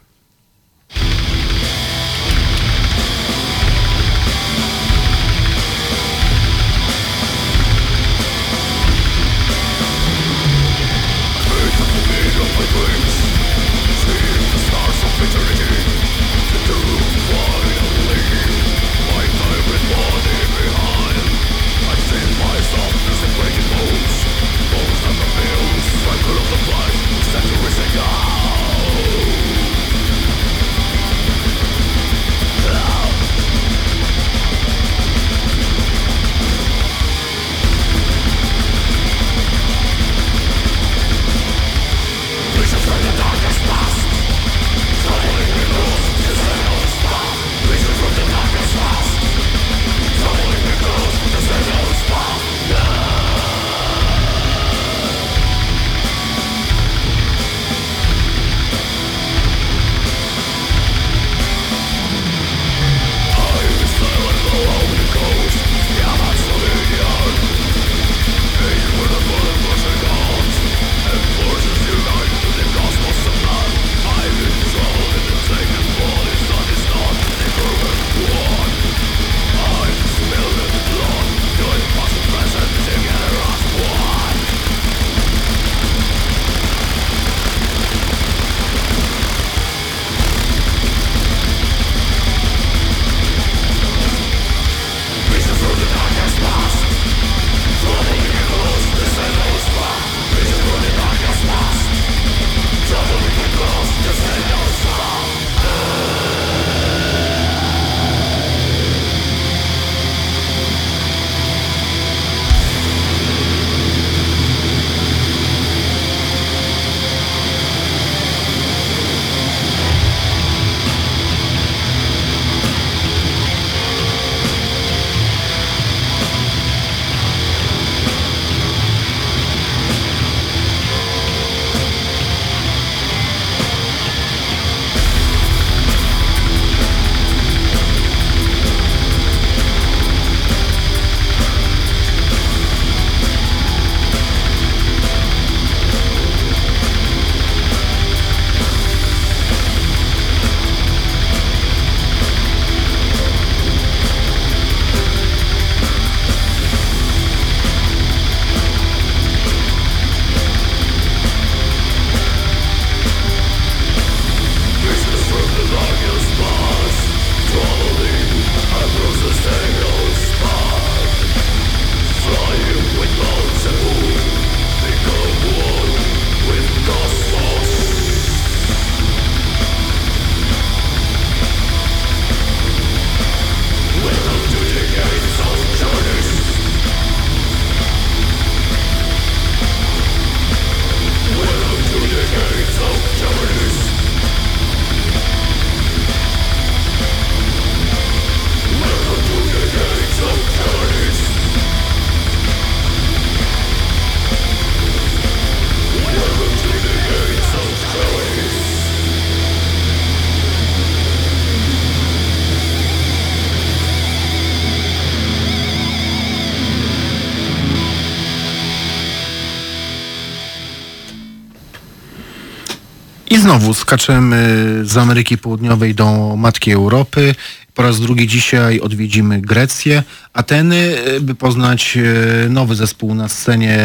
Znowu skaczemy z Ameryki Południowej do matki Europy. Po raz drugi dzisiaj odwiedzimy Grecję, Ateny, by poznać e, nowy zespół na scenie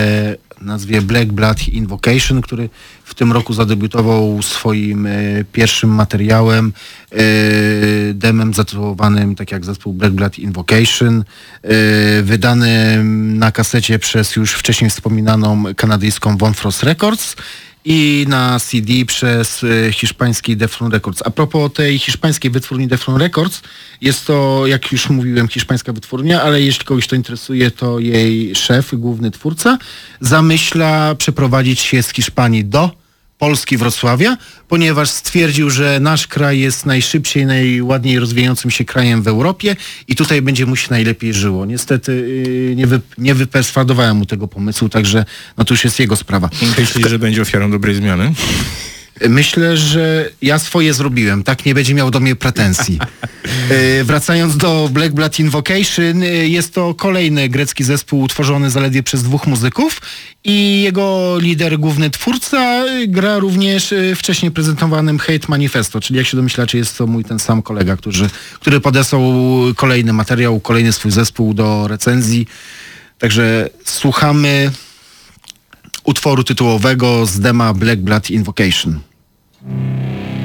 nazwie Black Blood Invocation, który w tym roku zadebiutował swoim e, pierwszym materiałem, e, demem zatytułowanym tak jak zespół Black Blood Invocation, wydanym na kasecie przez już wcześniej wspominaną kanadyjską Von Frost Records i na CD przez e, hiszpański Defron Records. A propos tej hiszpańskiej wytwórni Defron Records, jest to, jak już mówiłem, hiszpańska wytwórnia, ale jeśli kogoś to interesuje, to jej szef, główny twórca, zamyśla przeprowadzić się z Hiszpanii do Polski Wrocławia, ponieważ stwierdził, że nasz kraj jest najszybciej, najładniej rozwijającym się krajem w Europie i tutaj będzie mu się najlepiej żyło. Niestety yy, nie, wy, nie wyperswadowałem mu tego pomysłu, także no to już jest jego sprawa. Myśli, że będzie ofiarą dobrej zmiany? Myślę, że ja swoje zrobiłem, tak nie będzie miał do mnie pretensji. E, wracając do Black Blood Invocation, e, jest to kolejny grecki zespół utworzony zaledwie przez dwóch muzyków i jego lider, główny twórca e, gra również wcześniej prezentowanym Hate Manifesto, czyli jak się domyślacie jest to mój ten sam kolega, który, który podesłał kolejny materiał, kolejny swój zespół do recenzji. Także słuchamy utworu tytułowego z dema Black Blood Invocation. う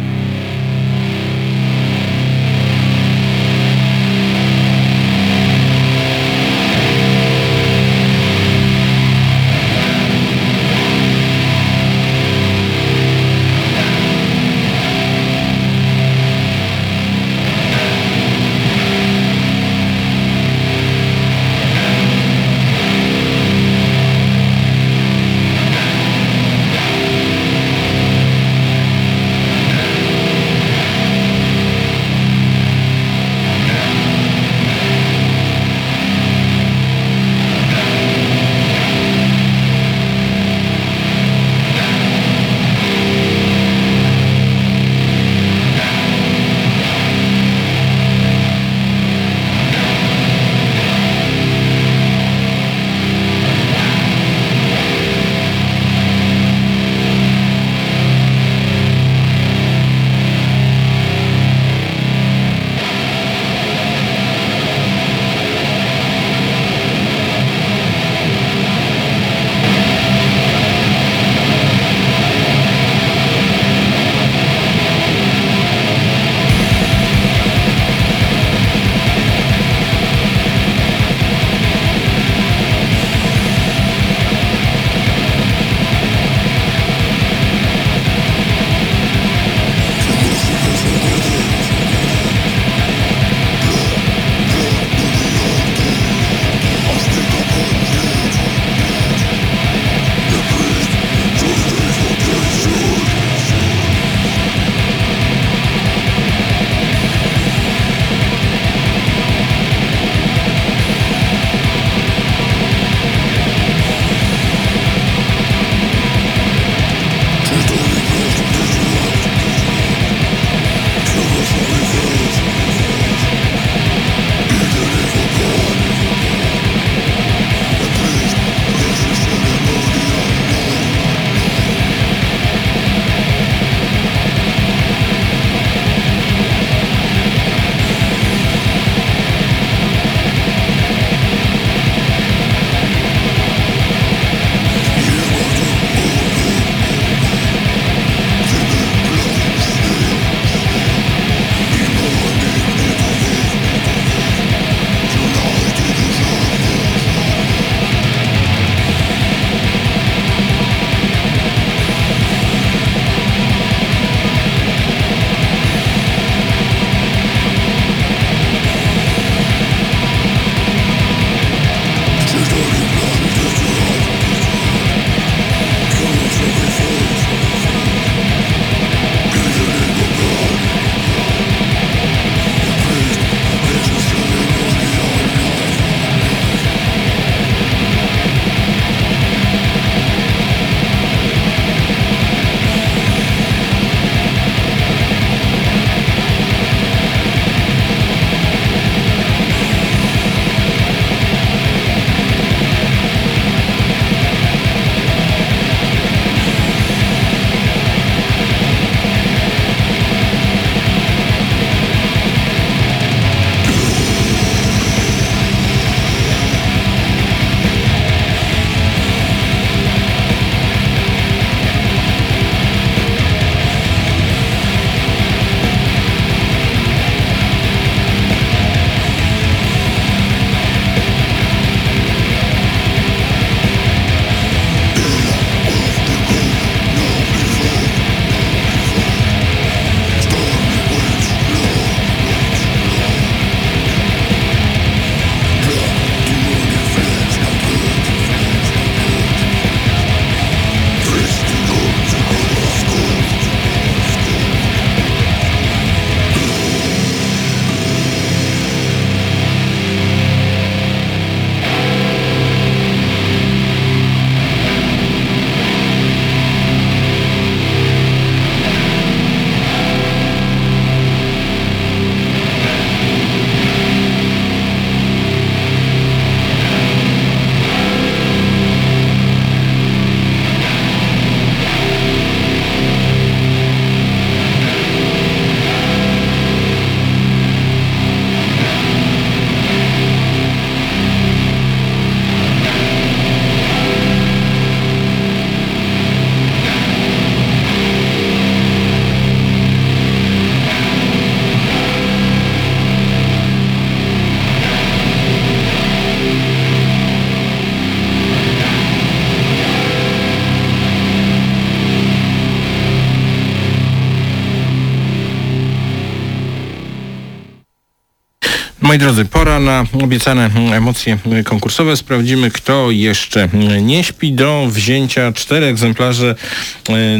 Moi drodzy, pora na obiecane emocje konkursowe. Sprawdzimy, kto jeszcze nie śpi do wzięcia cztery egzemplarze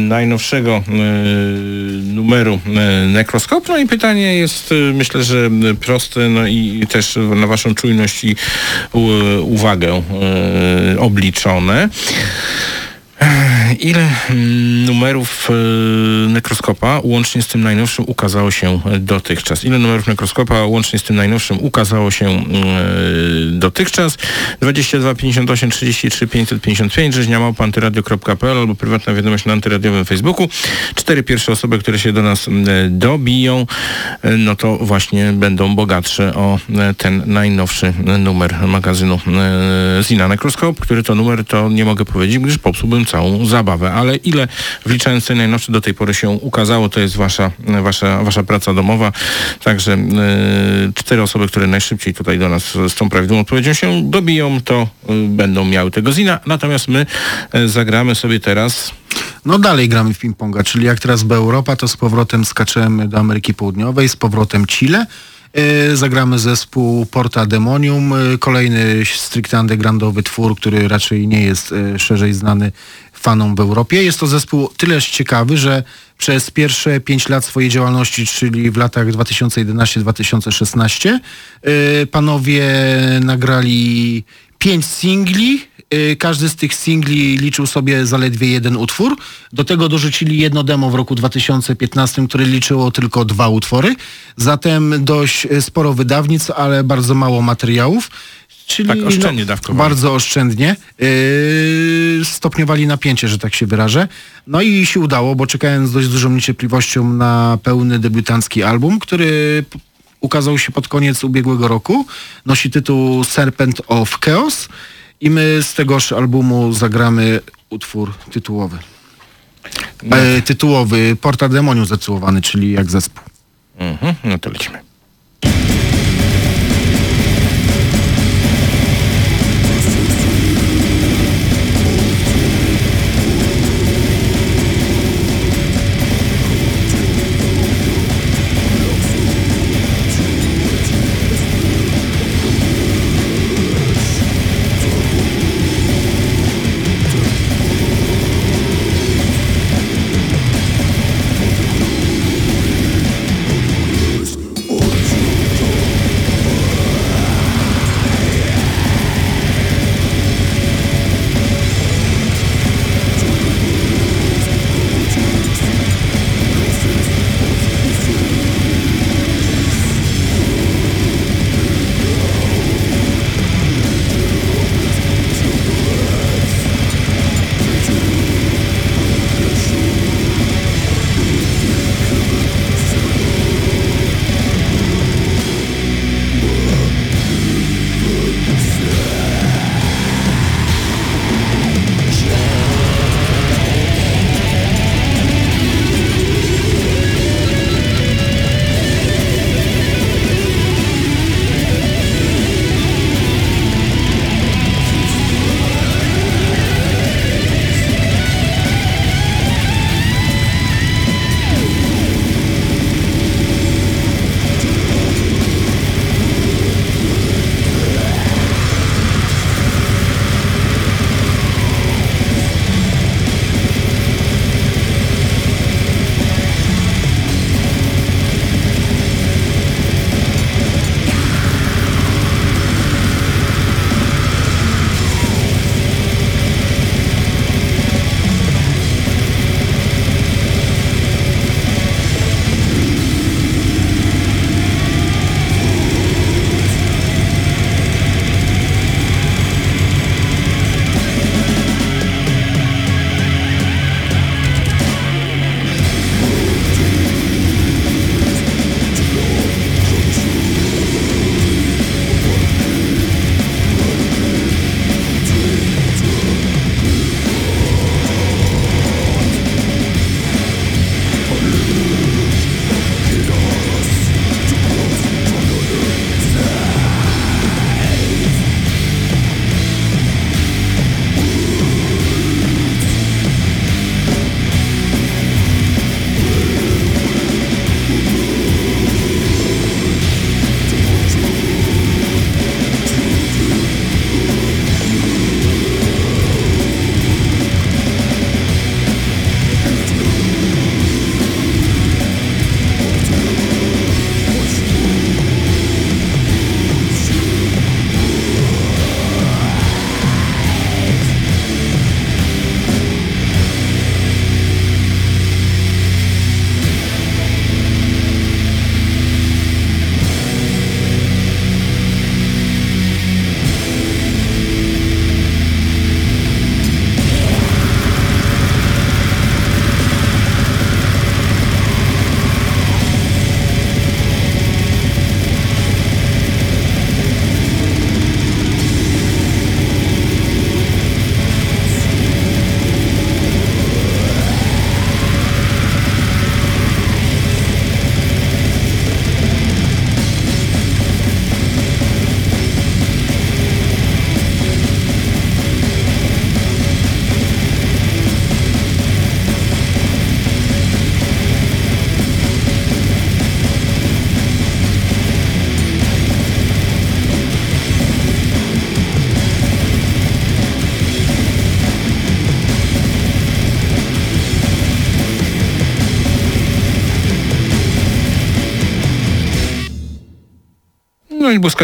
najnowszego e, numeru e, Necroscope. No i pytanie jest, e, myślę, że proste, no i też na Waszą czujność i uwagę obliczone. Ile mm, numerów e, nekroskopa łącznie z tym najnowszym ukazało się dotychczas? Ile numerów nekroskopa łącznie z tym najnowszym ukazało się e, dotychczas? 22 58 33 555 rzeźniamałpantyradio.pl albo prywatna wiadomość na antyradiowym Facebooku. Cztery pierwsze osoby, które się do nas m, dobiją, no to właśnie będą bogatsze o ten najnowszy numer magazynu Zina Necroscope, który to numer to nie mogę powiedzieć, gdyż popsułbym całą zabawę, ale ile wliczając ten najnowszy do tej pory się ukazało, to jest wasza, wasza, wasza praca domowa. Także e, cztery osoby, które najszybciej tutaj do nas z tą prawidłową odpowiedzią się dobiją, to e, będą miały tego Zina. Natomiast my e, zagramy sobie teraz No dalej gramy w ping-ponga, czyli jak teraz była Europa, to z powrotem skaczemy do Ameryki Południowej, z powrotem Chile. Yy, zagramy zespół Porta Demonium, yy, kolejny stricte undergroundowy twór, który raczej nie jest yy, szerzej znany fanom w Europie. Jest to zespół tyleż ciekawy, że przez pierwsze pięć lat swojej działalności, czyli w latach 2011-2016, yy, panowie nagrali pięć singli, Y, Każdy z tych singli liczył sobie zaledwie jeden utwór. Do tego dorzucili jedno demo w roku 2015, które liczyło tylko dwa utwory. Zatem dość y, sporo wydawnictw, ale bardzo mało materiałów. Czyli Tak, oszczędnie dawkowali. Bardzo oszczędnie. Yy, stopniowali napięcie, że tak się wyrażę. No i się udało, bo czekając z dość dużą niecierpliwością na pełny debiutancki album, który ukazał się pod koniec ubiegłego roku. Nosi tytuł Serpent of Chaos i my z tegoż albumu zagramy utwór tytułowy. E, tytułowy Porta Demonium zatytułowany, czyli jak zespół. Mhm, no to lecimy.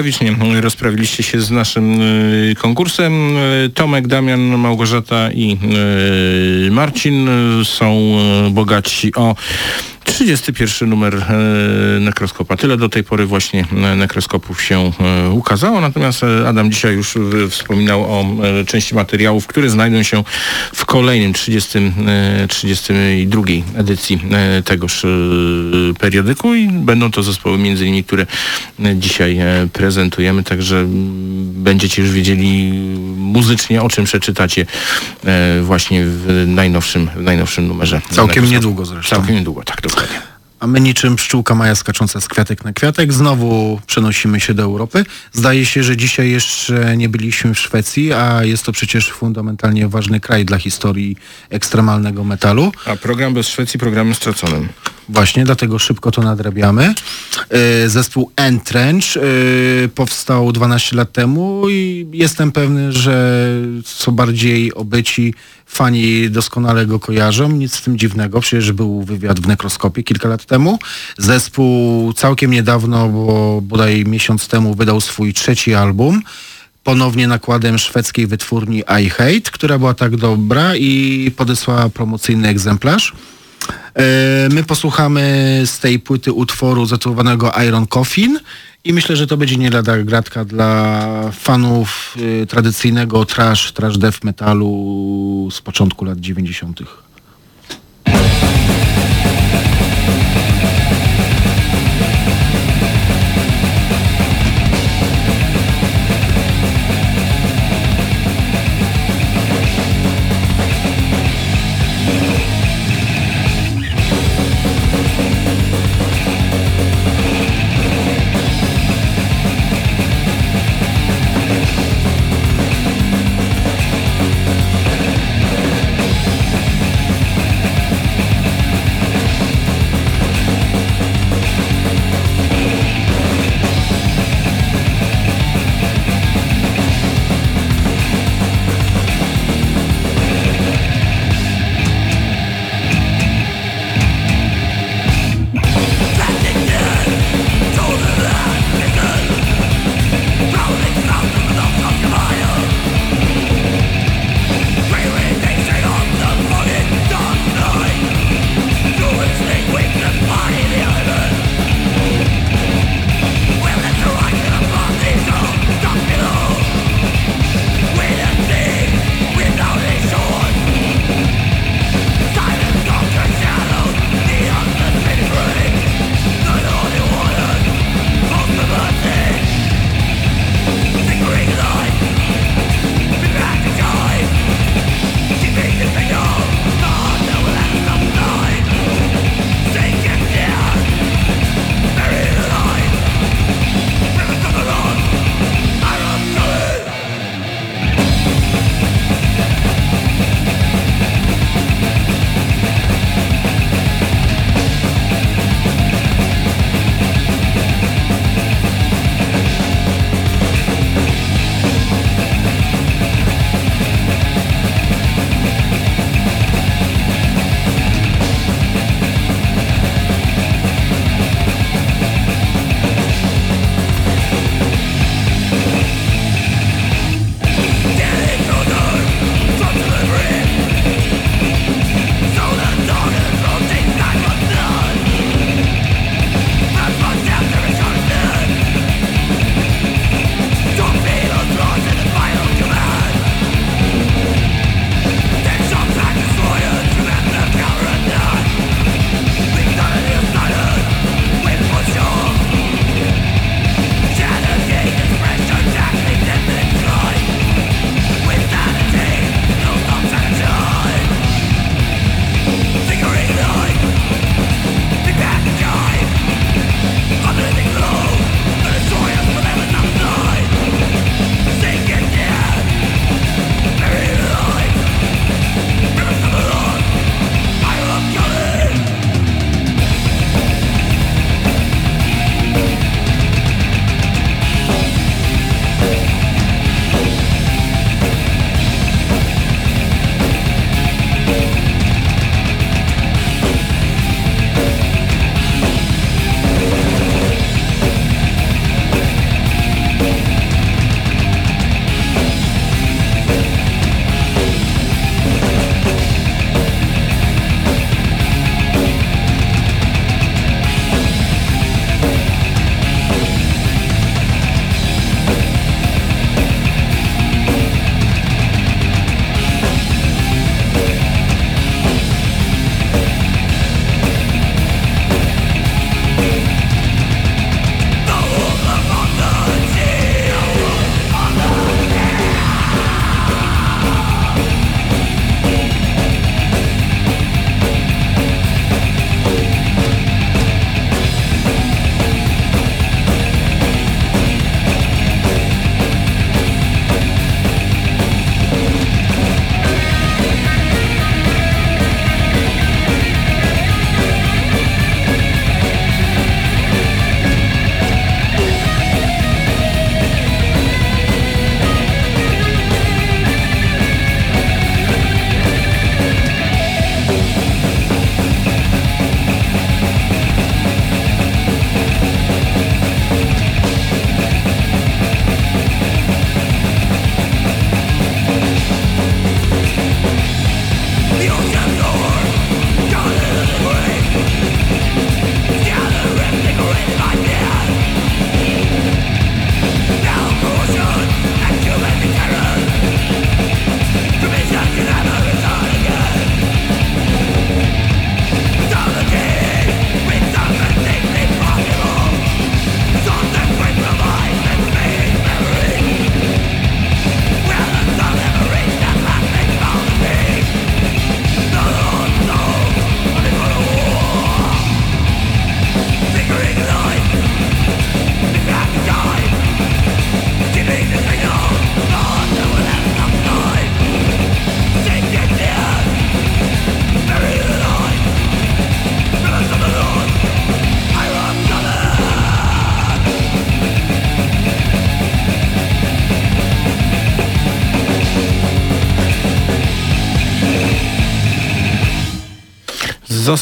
Błyskawicznie rozprawiliście się z naszym y, konkursem. Y, Tomek, Damian, Małgorzata i y, Marcin są bogaci o 31 numer e, nekroskopa. Tyle do tej pory właśnie e, nekroskopów się e, ukazało, natomiast Adam dzisiaj już wspominał o części materiałów, które znajdą się w kolejnym 30, e, 32 edycji tegoż periodyku i będą to zespoły między innymi, które dzisiaj prezentujemy, także będziecie już wiedzieli muzycznie, o czym przeczytacie właśnie w najnowszym, w najnowszym numerze. Całkiem niedługo zresztą. Całkiem niedługo, tak, dokładnie. A my niczym pszczółka Maja skacząca z kwiatek na kwiatek znowu przenosimy się do Europy. Zdaje się, że dzisiaj jeszcze nie byliśmy w Szwecji, a jest to przecież fundamentalnie ważny kraj dla historii ekstremalnego metalu. A program bez Szwecji programem straconym. Właśnie, dlatego szybko to nadrabiamy. E, Zespół Entrench e, powstał 12 lat temu i jestem pewny, że co bardziej obyci fani doskonale go kojarzą. Nic w tym dziwnego, przecież był wywiad w Nekroskopie kilka lat temu. Zespół całkiem niedawno, bo bodaj miesiąc temu wydał swój trzeci album ponownie nakładem szwedzkiej wytwórni I Hate, która była tak dobra i podesłała promocyjny egzemplarz. E, My posłuchamy z tej płyty utworu zatytułowanego Iron Coffin i myślę, że to będzie nie lada gratka dla fanów y, tradycyjnego trash, trash death metalu z początku lat 90.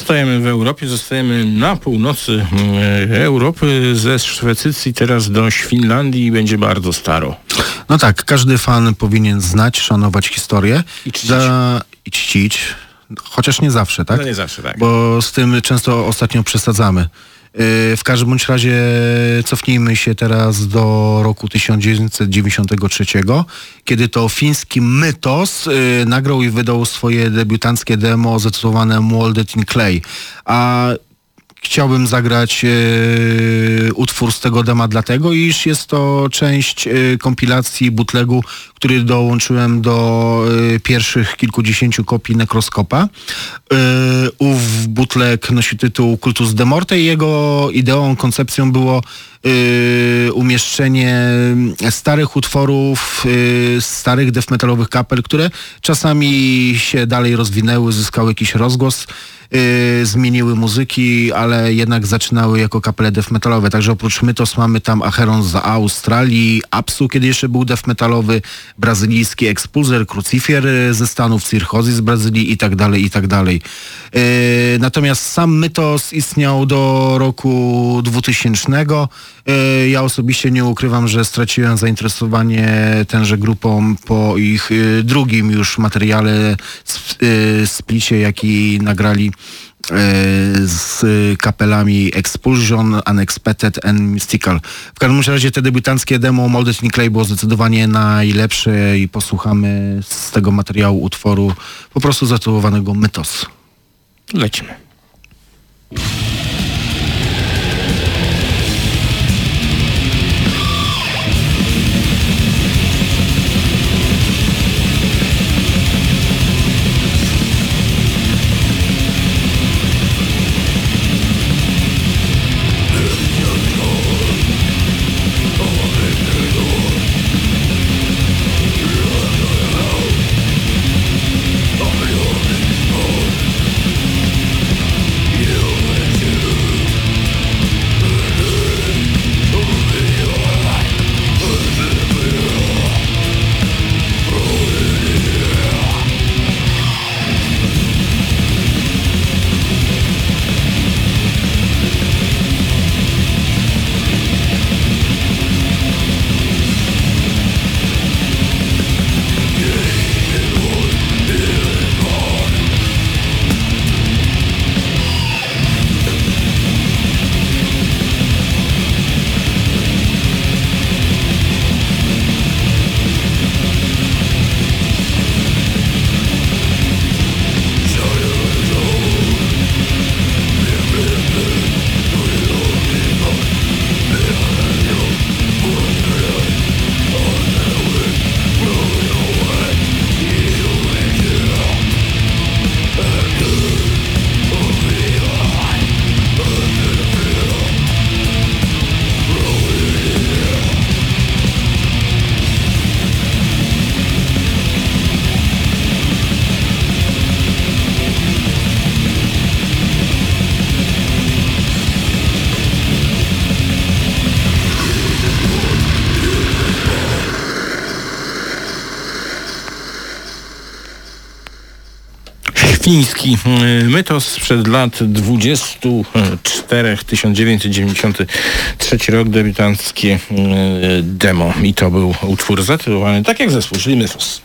Zostajemy w Europie, zostajemy na północy mm, Europy, ze Szwecycji teraz do Finlandii i będzie bardzo staro. No tak, każdy fan powinien znać, szanować historię. I czcić. I czcić. Chociaż nie zawsze, tak? No nie zawsze, tak. Bo z tym często ostatnio przesadzamy. Yy, W każdym bądź razie cofnijmy się teraz do roku 1993, kiedy to fiński Mytos yy, nagrał i wydał swoje debiutanckie demo zatytułowane Molded in Clay. A chciałbym zagrać e, utwór z tego dema dlatego, iż jest to część e, kompilacji bootlegu, który dołączyłem do e, pierwszych kilkudziesięciu kopii Nekroskopa. E, ów bootleg nosi tytuł Kultus de Morte i jego ideą, koncepcją było umieszczenie starych utworów, starych death metalowych kapel, które czasami się dalej rozwinęły, zyskały jakiś rozgłos y, zmieniły muzyki, ale jednak zaczynały jako kapele death metalowe. Także oprócz Mytos mamy tam Acheron z Australii, Apsu, kiedy jeszcze był death metalowy, brazylijski Expulser, Crucifer y, ze Stanów, Cirrhosis z Brazylii i tak dalej, i tak dalej. Y, natomiast sam Mytos istniał do roku 2000. Y, ja osobiście nie ukrywam, że straciłem zainteresowanie tenże grupą po ich y, drugim już materiale, y, splicie, jaki nagrali e, z kapelami Expulsion, Unexpected and Mystical. W każdym razie te debiutanckie demo Molded in Clay było zdecydowanie najlepsze i posłuchamy z tego materiału utworu po prostu zatytułowanego Mytos. Lecimy. Y, mytos sprzed lat 24, 1993 rok, debiutanckie y, demo. I to był utwór zatytułowany tak jak zespół, czyli Mythos.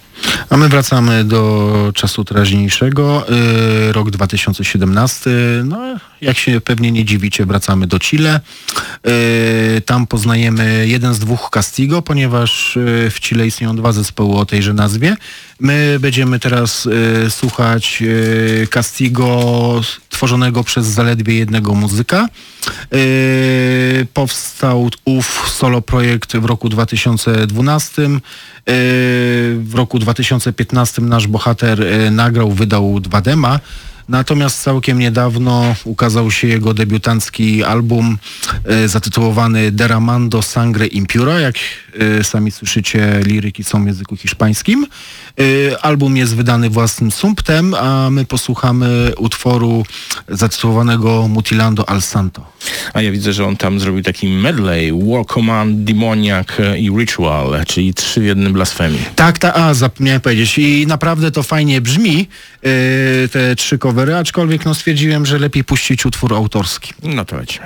A my wracamy do czasu teraźniejszego, y, rok 2017. No, jak się pewnie nie dziwicie, wracamy do Chile. Y, tam poznajemy jeden z dwóch Castigo, ponieważ y, w Chile istnieją dwa zespoły o tejże nazwie. My będziemy teraz y, słuchać y, Castigo tworzonego przez zaledwie jednego muzyka. Y, powstał ów solo projekt w roku 2012. Y, W roku 2015 nasz bohater nagrał, wydał dwa dema. Natomiast całkiem niedawno ukazał się jego debiutancki album y, zatytułowany Deramando Sangre Impura. Jak sami słyszycie, liryki są w języku hiszpańskim. Y, album jest wydany własnym sumptem, a my posłuchamy utworu zatytułowanego Mutilando al Santo. A ja widzę, że on tam zrobił taki medley, War Command, Demoniac i Ritual, czyli trzy w jednym blasfemii. Tak, ta, a zapomniałem powiedzieć. I naprawdę to fajnie brzmi, yy, te trzy covery, aczkolwiek no stwierdziłem, że lepiej puścić utwór autorski. No to lecimy.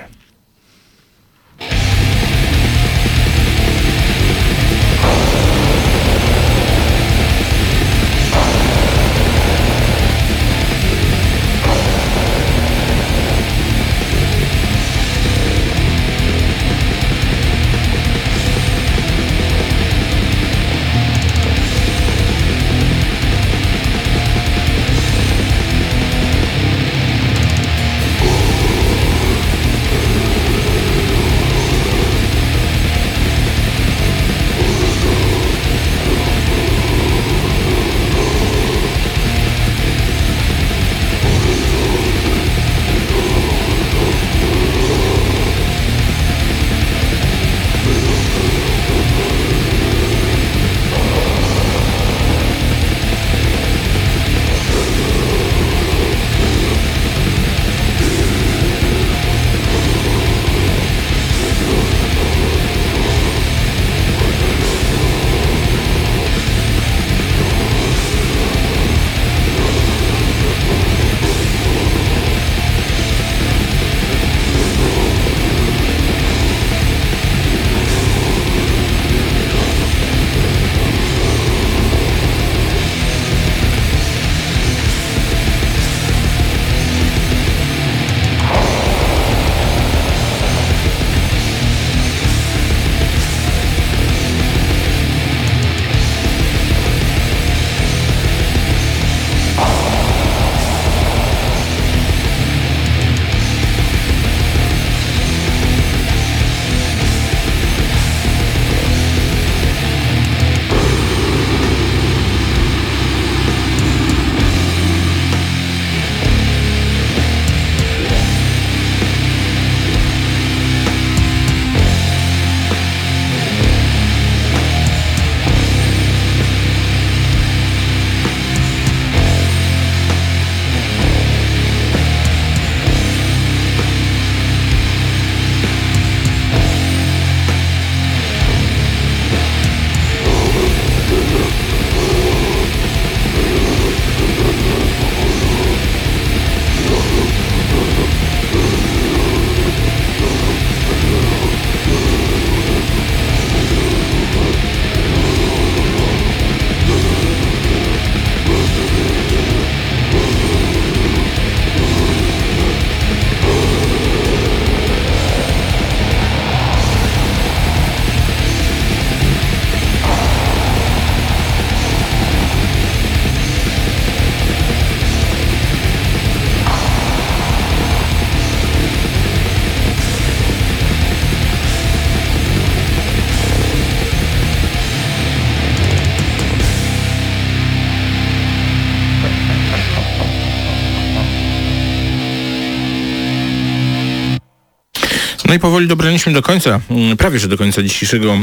I powoli dobraliśmy do końca, mm, prawie że do końca dzisiejszego e,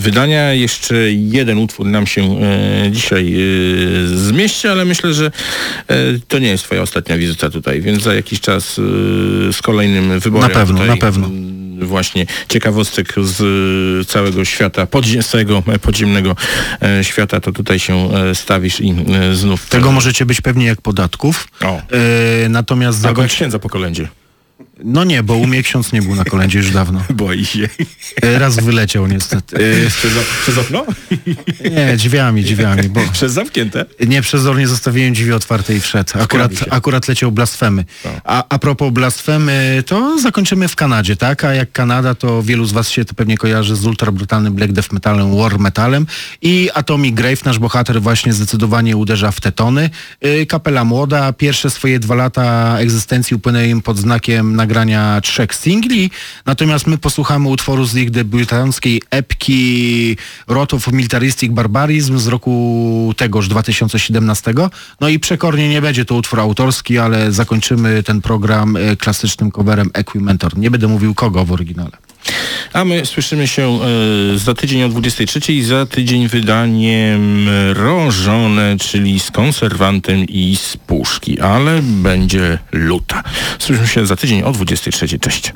wydania. Jeszcze jeden utwór nam się e, dzisiaj e, zmieści, ale myślę, że e, to nie jest twoja ostatnia wizyta tutaj, więc za jakiś czas z kolejnym wyborem Na pewno, tutaj, na pewno. mm, właśnie ciekawostek z całego świata, podzie, z całego podziemnego e, świata, to tutaj się e, stawisz i e, znów... Tego możecie być pewnie jak podatków. O. Natomiast Albo księdza po kolędzie. No nie, bo u mnie ksiądz nie był na kolędzie już dawno. Boi się. E, raz wyleciał niestety. E, Przez, przez okno? nie, drzwiami, drzwiami, bo Przez zamknięte? nie przezornie zostawiłem drzwi otwarte i wszedł. Akurat, akurat leciał blasfemy. A, a propos blasfemy, to zakończymy w Kanadzie, tak? A jak Kanada, to wielu z was się to pewnie kojarzy z ultra brutalnym black death metalem, war metalem i Atomic Grave, nasz bohater właśnie zdecydowanie uderza w te tony. Y, Kapela młoda, pierwsze swoje dwa lata egzystencji upłynęły im pod znakiem nagrania trzech singli, natomiast my posłuchamy utworu z ich debiutanckiej epki Rot of Militaristic Barbarism z roku tegoż 2017. No i przekornie nie będzie to utwór autorski, ale zakończymy ten program e, klasycznym coverem Equimentor. Nie będę mówił kogo w oryginale. A my słyszymy się e, za tydzień o 23 i za tydzień wydaniem Rożone, czyli z konserwantem i z puszki, ale będzie luta. Słyszymy się za tydzień o 23. Cześć.